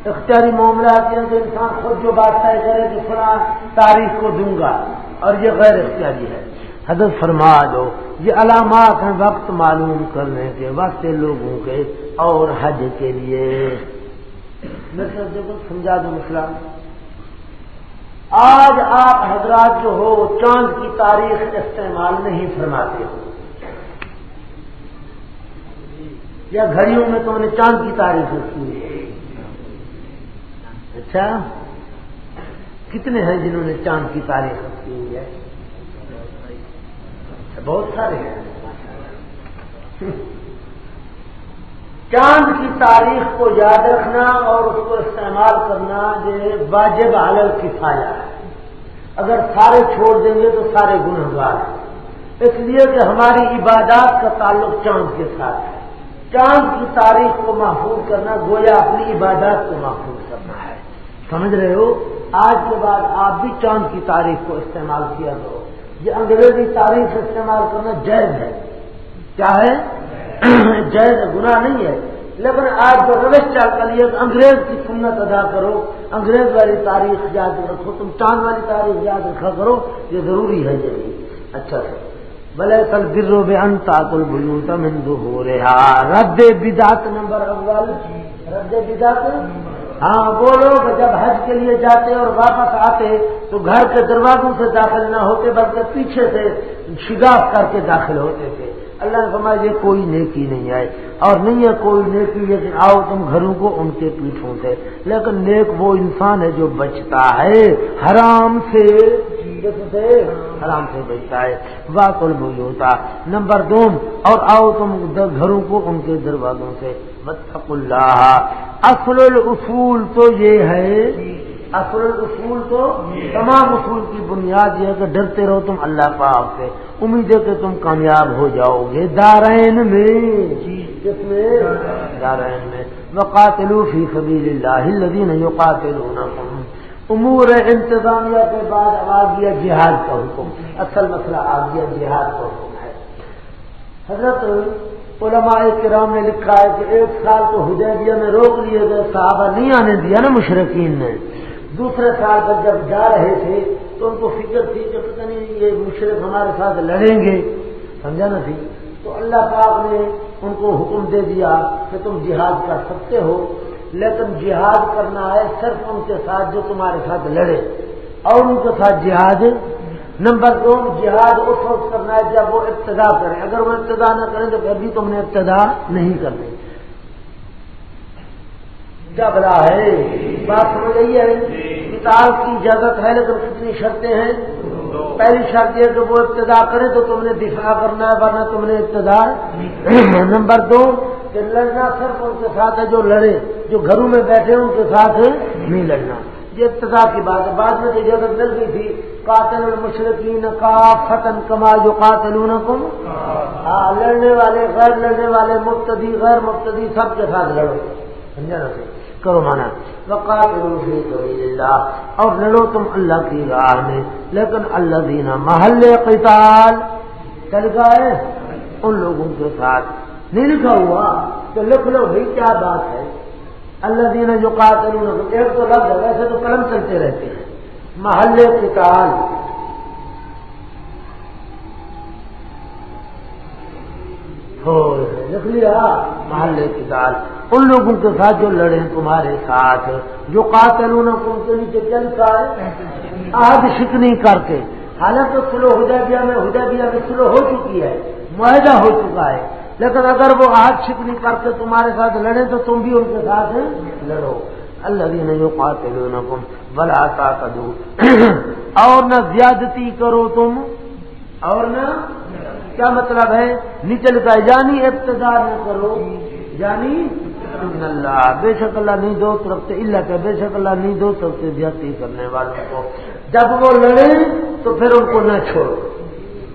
اختیاری معاملات یہ کہ انسان خود جو بات طے کرے کہ فلاں تاریخ کو دوں گا اور یہ غیر اختیاری ہے۔ حضرت فرما دو یہ علامات ہیں وقت معلوم کرنے کے وقت لوگوں کے اور حج کے لیے۔ میں سمجھا دوں مسئلہ آج آپ حضرات جو ہو چاند کی تاریخ استعمال نہیں فرماتے ہو۔ یا گھڑیوں میں تو نے چاند کی تاریخ رکھی ہے۔ اچھا؟ کتنے ہیں جنہوں نے چاند کی تاریخ رکھی ہوئی ہے؟ اچھا، بہت سارے ہیں۔ چاند کی تاریخ کو یاد رکھنا اور اس کو استعمال کرنا یہ واجب عالل کفایا ہے۔ اگر سارے چھوڑ دیں گے تو سارے گنہگار ہیں۔ اس لیے کہ ہماری عبادات کا تعلق چاند کے ساتھ ہے۔ چاند کی تاریخ کو محفوظ کرنا گویا اپنی عبادات کو محفوظ کرنا ہے۔ سمجھ رہے ہو؟ آج کے بعد آپ بھی چاند کی تاریخ کو استعمال کیا کرو۔ یہ انگریزی تاریخ استعمال کرنا جائز ہے۔ کیا ہے؟ <coughs> جائز گناہ نہیں ہے۔ لیکن آج جو روش چال کر لیے انگریز کی سنت ادا کرو۔ انگریز والی تاریخ یاد رکھو تم چاند والی تاریخ یاد رکھا کرو، یہ ضروری ہے یہ اچھا سر۔ بلے کل گرو بے انتا کل بلو تم ہندو ہو رہا رد بدات نمبر اول۔ رد بدات ہاں وہ لوگ جب حج کے لیے جاتے اور واپس آتے، تو گھر کے دروازوں سے داخل نہ ہوتے، بلکہ پیچھے سے شگاف کر کے داخل ہوتے تھے۔ اللہ نے فرمایا یہ کوئی نیکی نہیں آئے اور نہیں ہے کوئی نیکی، لیکن آؤ تم گھروں کو ان کے پیٹھوں سے۔ لیکن نیک وہ انسان ہے جو بچتا ہے، حرام سے حرام سے بچتا ہے۔ واقع بھول ہوتا نمبر دو، اور آؤ تم گھروں کو ان کے دروازوں سے۔ بتق اللہ۔ اصل الاصول تو یہ ہے اصل اصول تو تمام اصول کی بنیاد یہ ہے کہ ڈرتے رہو تم اللہ پاک سے۔ امید ہے کہ تم کامیاب ہو جاؤ گے دارین میں۔ کس میں؟ دارین میں۔ وقاتلو فی سبیل اللہ الذین یقاتلونکم۔ امور انتظامیہ کے بعد آ گیا جہاد کا حکم۔ اصل مسئلہ آ گیا جہاد کا حکم ہے۔ حضرت علماء کرام نے لکھا ہے کہ ایک سال تو حدیبیہ میں روک لیے گئے صحابہ نہیں آنے دیا نا مشرقین نے۔ دوسرے سال پر جب جا رہے تھے تو ان کو فکر تھی کہ پتہ نہیں یہ مشرق ہمارے ساتھ لڑیں گے، سمجھا نا تھی تو اللہ پاک نے ان کو حکم دے دیا کہ تم جہاد کر سکتے ہو، لیکن جہاد کرنا ہے صرف ان کے ساتھ جو تمہارے ساتھ لڑے۔ اور ان کے ساتھ جہاد، نمبر دو، جہاد اس وقت کرنا ہے جب وہ ابتدا کریں۔ اگر وہ ابتدا نہ کریں تو پھر بھی تم نے ابتدا نہیں کرنی۔ کیا بلا ہے۔ بات سمجھ رہی ہے؟ کتاب کی اجازت ہے لیکن کتنی شرطیں ہیں۔ پہلی شرط یہ کہ وہ ابتدا کرے تو تم نے دفاع کرنا ہے، ورنہ تم نے ابتدا نمبر دو، کہ لڑنا صرف ان کے ساتھ ہے جو لڑے، جو گھروں میں بیٹھے ان کے ساتھ نہیں لڑنا۔ یہ ابتدا کی بات ہے۔ بعد میں اجازت مل گئی تھی۔ قاتل المشرقین کا فتن کما جو قاتل ہاں لڑنے والے، غیر لڑنے والے مفتدی غیر مفتدی سب کے ساتھ لڑو۔ سمجھا نا؟ کرو مانا۔ اللہ اور لڑو تم اللہ کی راہ میں۔ لیکن اللہ دینا محل قتال۔ چل گئے ان لوگوں کے ساتھ۔ نہیں لکھا ہوا تو لکھ لو بھائی کیا بات ہے۔ اللہ دینا جو قاتل ایک تو لفظ ہے، ویسے تو قلم چلتے رہتے ہیں۔ محل قتال۔ لکھ لیا محلے کی دال۔ ان لوگوں کے ساتھ جو لڑے تمہارے ساتھ، جو قاتل ان کے نیچے چلتا ہے؟ آج شکنی کر کے۔ حالانکہ سلو ہدیبیہ میں ہدیبیہ میں سلو ہو چکی ہے، معاہدہ ہو چکا ہے۔ لیکن اگر وہ آج شکنی کر کے تمہارے ساتھ لڑے تو تم بھی ان کے ساتھ لڑو۔ اللہ بھی نہیں قاتل بلا دو اور نہ زیادتی کرو تم، اور نہ کیا مطلب ہے؟ نچل کا یعنی ابتدا نہ کرو۔ یعنی اللہ، بے شک اللہ نہیں، دو طرف سے اللہ کا، بے شک اللہ نہیں، دو طرف سے زیادتی کرنے والوں کو۔ جب وہ لڑے تو پھر ان کو نہ چھوڑو۔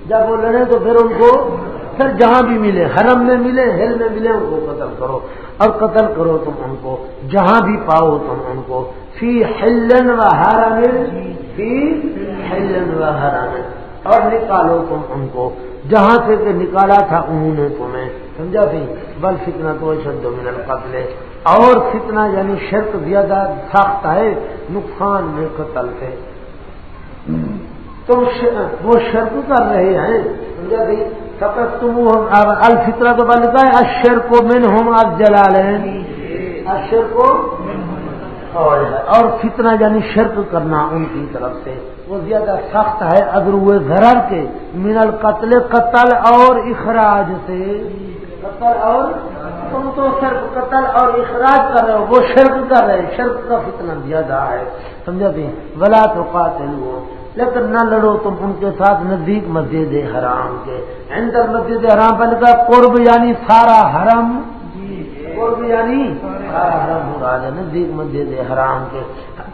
جب وہ لڑے تو پھر ان کو پھر جہاں بھی ملے، حرم میں ملے، ہل میں ملے، ان کو قتل کرو۔ اور قتل کرو تم ان کو، جہاں بھی پاؤ تم ان کو۔ فی ہلن و ہرن فی ہلن و ہرن اور نکالو تم ان کو۔ جہاں سے کہ نکالا تھا انہوں نے تمہیں، سمجھا بھی؟ بل فتنا تو شد من القتل اور فتنا یعنی شرط زیادہ سخت ہے، نقصان میں قتل سے تم وہ شرط کر رہے ہیں، سمجھا بھی؟ سکت تم الفطرہ تو بنتا اشر کو من ہوں آپ جلا لیں اشر کو اور فتنہ یعنی شرک کرنا ان کی طرف سے۔ وہ زیادہ سخت ہے اگر وہ گھر کے من القتل قتل اور اخراج سے۔ قتل اور تم تو شرک قتل اور اخراج کر رہے ہو وہ شرک کر رہے شرک کا فتنہ زیادہ ہے۔ سمجھا بھی؟ بلا تو قاتل ہو لیکن نہ لڑو تم ان کے ساتھ نزدیک مسجد حرام کے۔ اندر مسجد حرام بن کا قرب یعنی سارا حرم۔ قرب یعنی حرم مراد نزدیک مسجد حرام کے،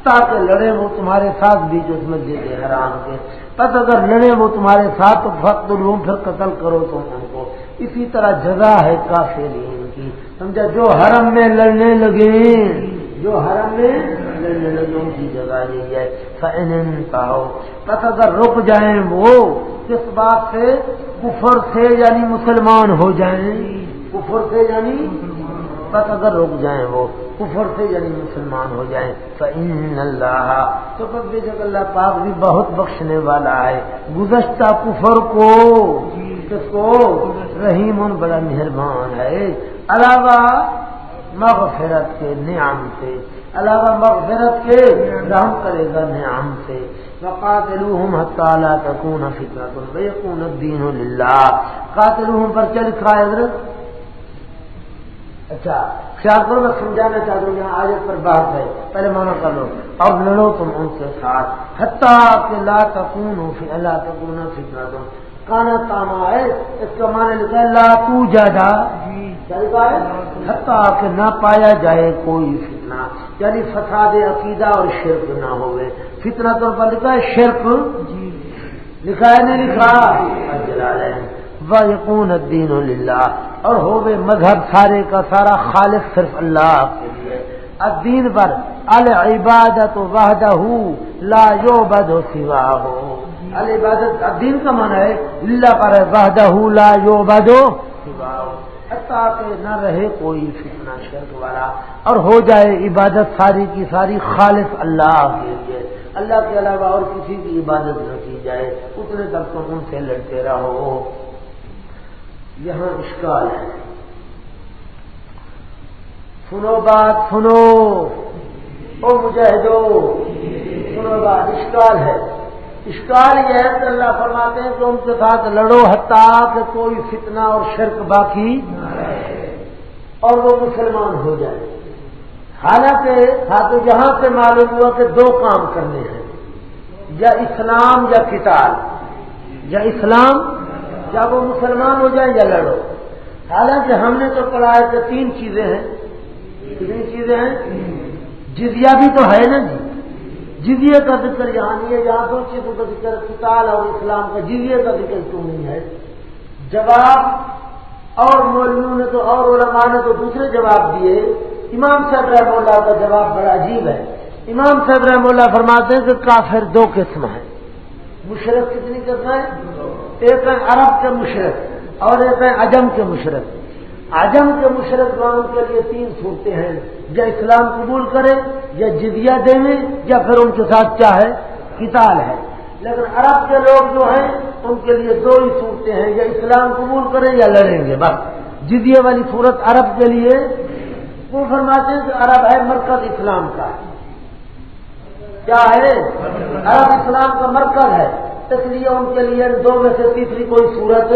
تاکہ لڑے وہ تمہارے ساتھ بھی جو مسجد حرام کے۔ پس اگر لڑے وہ تمہارے ساتھ، تو فخت لوں پھر قتل کرو تم ان کو۔ اسی طرح جگہ ہے کافی کی۔ سمجھا؟ جو حرم میں لڑنے لگے، جو حرم میں لڑنے لگے، ان کی جگہ یہی ہے۔ پس اگر رک جائیں وہ کس بات سے کفر سے یعنی مسلمان ہو جائیں، کفر سے یعنی بس اگر رک جائیں وہ کفر سے یعنی مسلمان ہو جائیں، فإن اللہ تو بے جب اللہ پاک بھی بہت بخشنے والا ہے۔ گزشتہ کفر کو، کس کو؟ رحیم بڑا مہربان ہے۔ علاوہ مغفرت کے نعم سے، علاوہ مغفرت کے رحم کرے گا نعم سے۔ وقاتلوہم حتی لا تکون فتنة ویکون الدین للہ قاتلوہم پر چل کھائے حضرت۔ اچھا خیال کرو میں سمجھانا چاہتا ہوں یہاں آج پر بات ہے۔ پہلے مانا کر لو۔ اب لڑو تم ان کے ساتھ۔ حتیٰ کہ لا تکون ہو پھر اللہ تکون فتنا تم کانا تاما ہے اس کا معنی لکھا ہے لا تو جادا حتیٰ کہ نہ پایا جائے کوئی فتنا یعنی فساد عقیدہ اور شرک نہ ہوئے۔ فتنا طور پر لکھا ہے شرک۔ جی۔ لکھا ہے نہیں لکھا؟ جلال ہے یقون الدین اللہ اور ہو مذہب سارے کا سارا خالص صرف اللہ کے لیے۔ الدین پر العبادت وحدہ لا یو بد و سوا ہو العبادت الدین کا مانا ہے اللہ پر وحدہ لا یو بد و سوا ہو نہ رہے کوئی فتنہ شرک والا۔ اور ہو جائے عبادت ساری کی ساری خالص اللہ کے لیے۔ اللہ کے علاوہ اور کسی کی عبادت نہ کی جائے۔ اتنے تک تو ان سے لڑتے رہو۔ یہاں اشکال ہے۔ سنو بات سنو۔ او مجاہدو، سنو بات، اشکال ہے۔ اشکال یہ ہے کہ اللہ فرماتے ہیں کہ ان کے ساتھ لڑو ہتا کہ کوئی فتنہ اور شرک باقی اور وہ مسلمان ہو جائے۔ حالانکہ ہاتھ جہاں سے معلوم ہوا کہ دو کام کرنے ہیں۔ یا اسلام یا کتاب یا اسلام یا وہ مسلمان ہو جائیں یا لڑو۔ حالانکہ ہم نے تو پڑھا ہے کہ تین چیزیں ہیں۔ کتنی چیزیں ہیں؟ جزیا بھی تو ہے نا جی۔ جزیے کا ذکر یہاں نہیں ہے یہاں دو چیزوں کا ذکر کتال اور اسلام کا۔ جزیے کا ذکر کیوں نہیں ہے؟ جواب اور مولویوں نے تو اور علماء نے تو دوسرے جواب دیے۔ امام صاحب رحم اللہ کا جواب بڑا عجیب ہے۔ امام صاحب رحم اللہ فرماتے ہیں کہ کافر دو قسم ہے مشرق کتنی قسم ہے ایک ہے عرب کے مشرق اور ایک ہے عجم کے مشرق۔ عجم کے مشرق والوں کے لیے تین صورتیں ہیں۔ یا اسلام قبول کرے، یا جدیا دیں یا پھر ان کے ساتھ کیا ہے؟ کتاب ہے۔ لیکن عرب کے لوگ جو ہیں، ان کے لیے دو ہی صورتیں ہیں۔ یا اسلام قبول کریں یا لڑیں گے۔ بس۔ جدیے والی صورت عرب کے لیے۔ وہ فرماتے ہیں کہ عرب ہے مرکز اسلام کا۔ کیا ہے؟ عرب اسلام کا مرکز ہے۔ اس لیے ان کے لیے دو میں سے تیسری کوئی صورت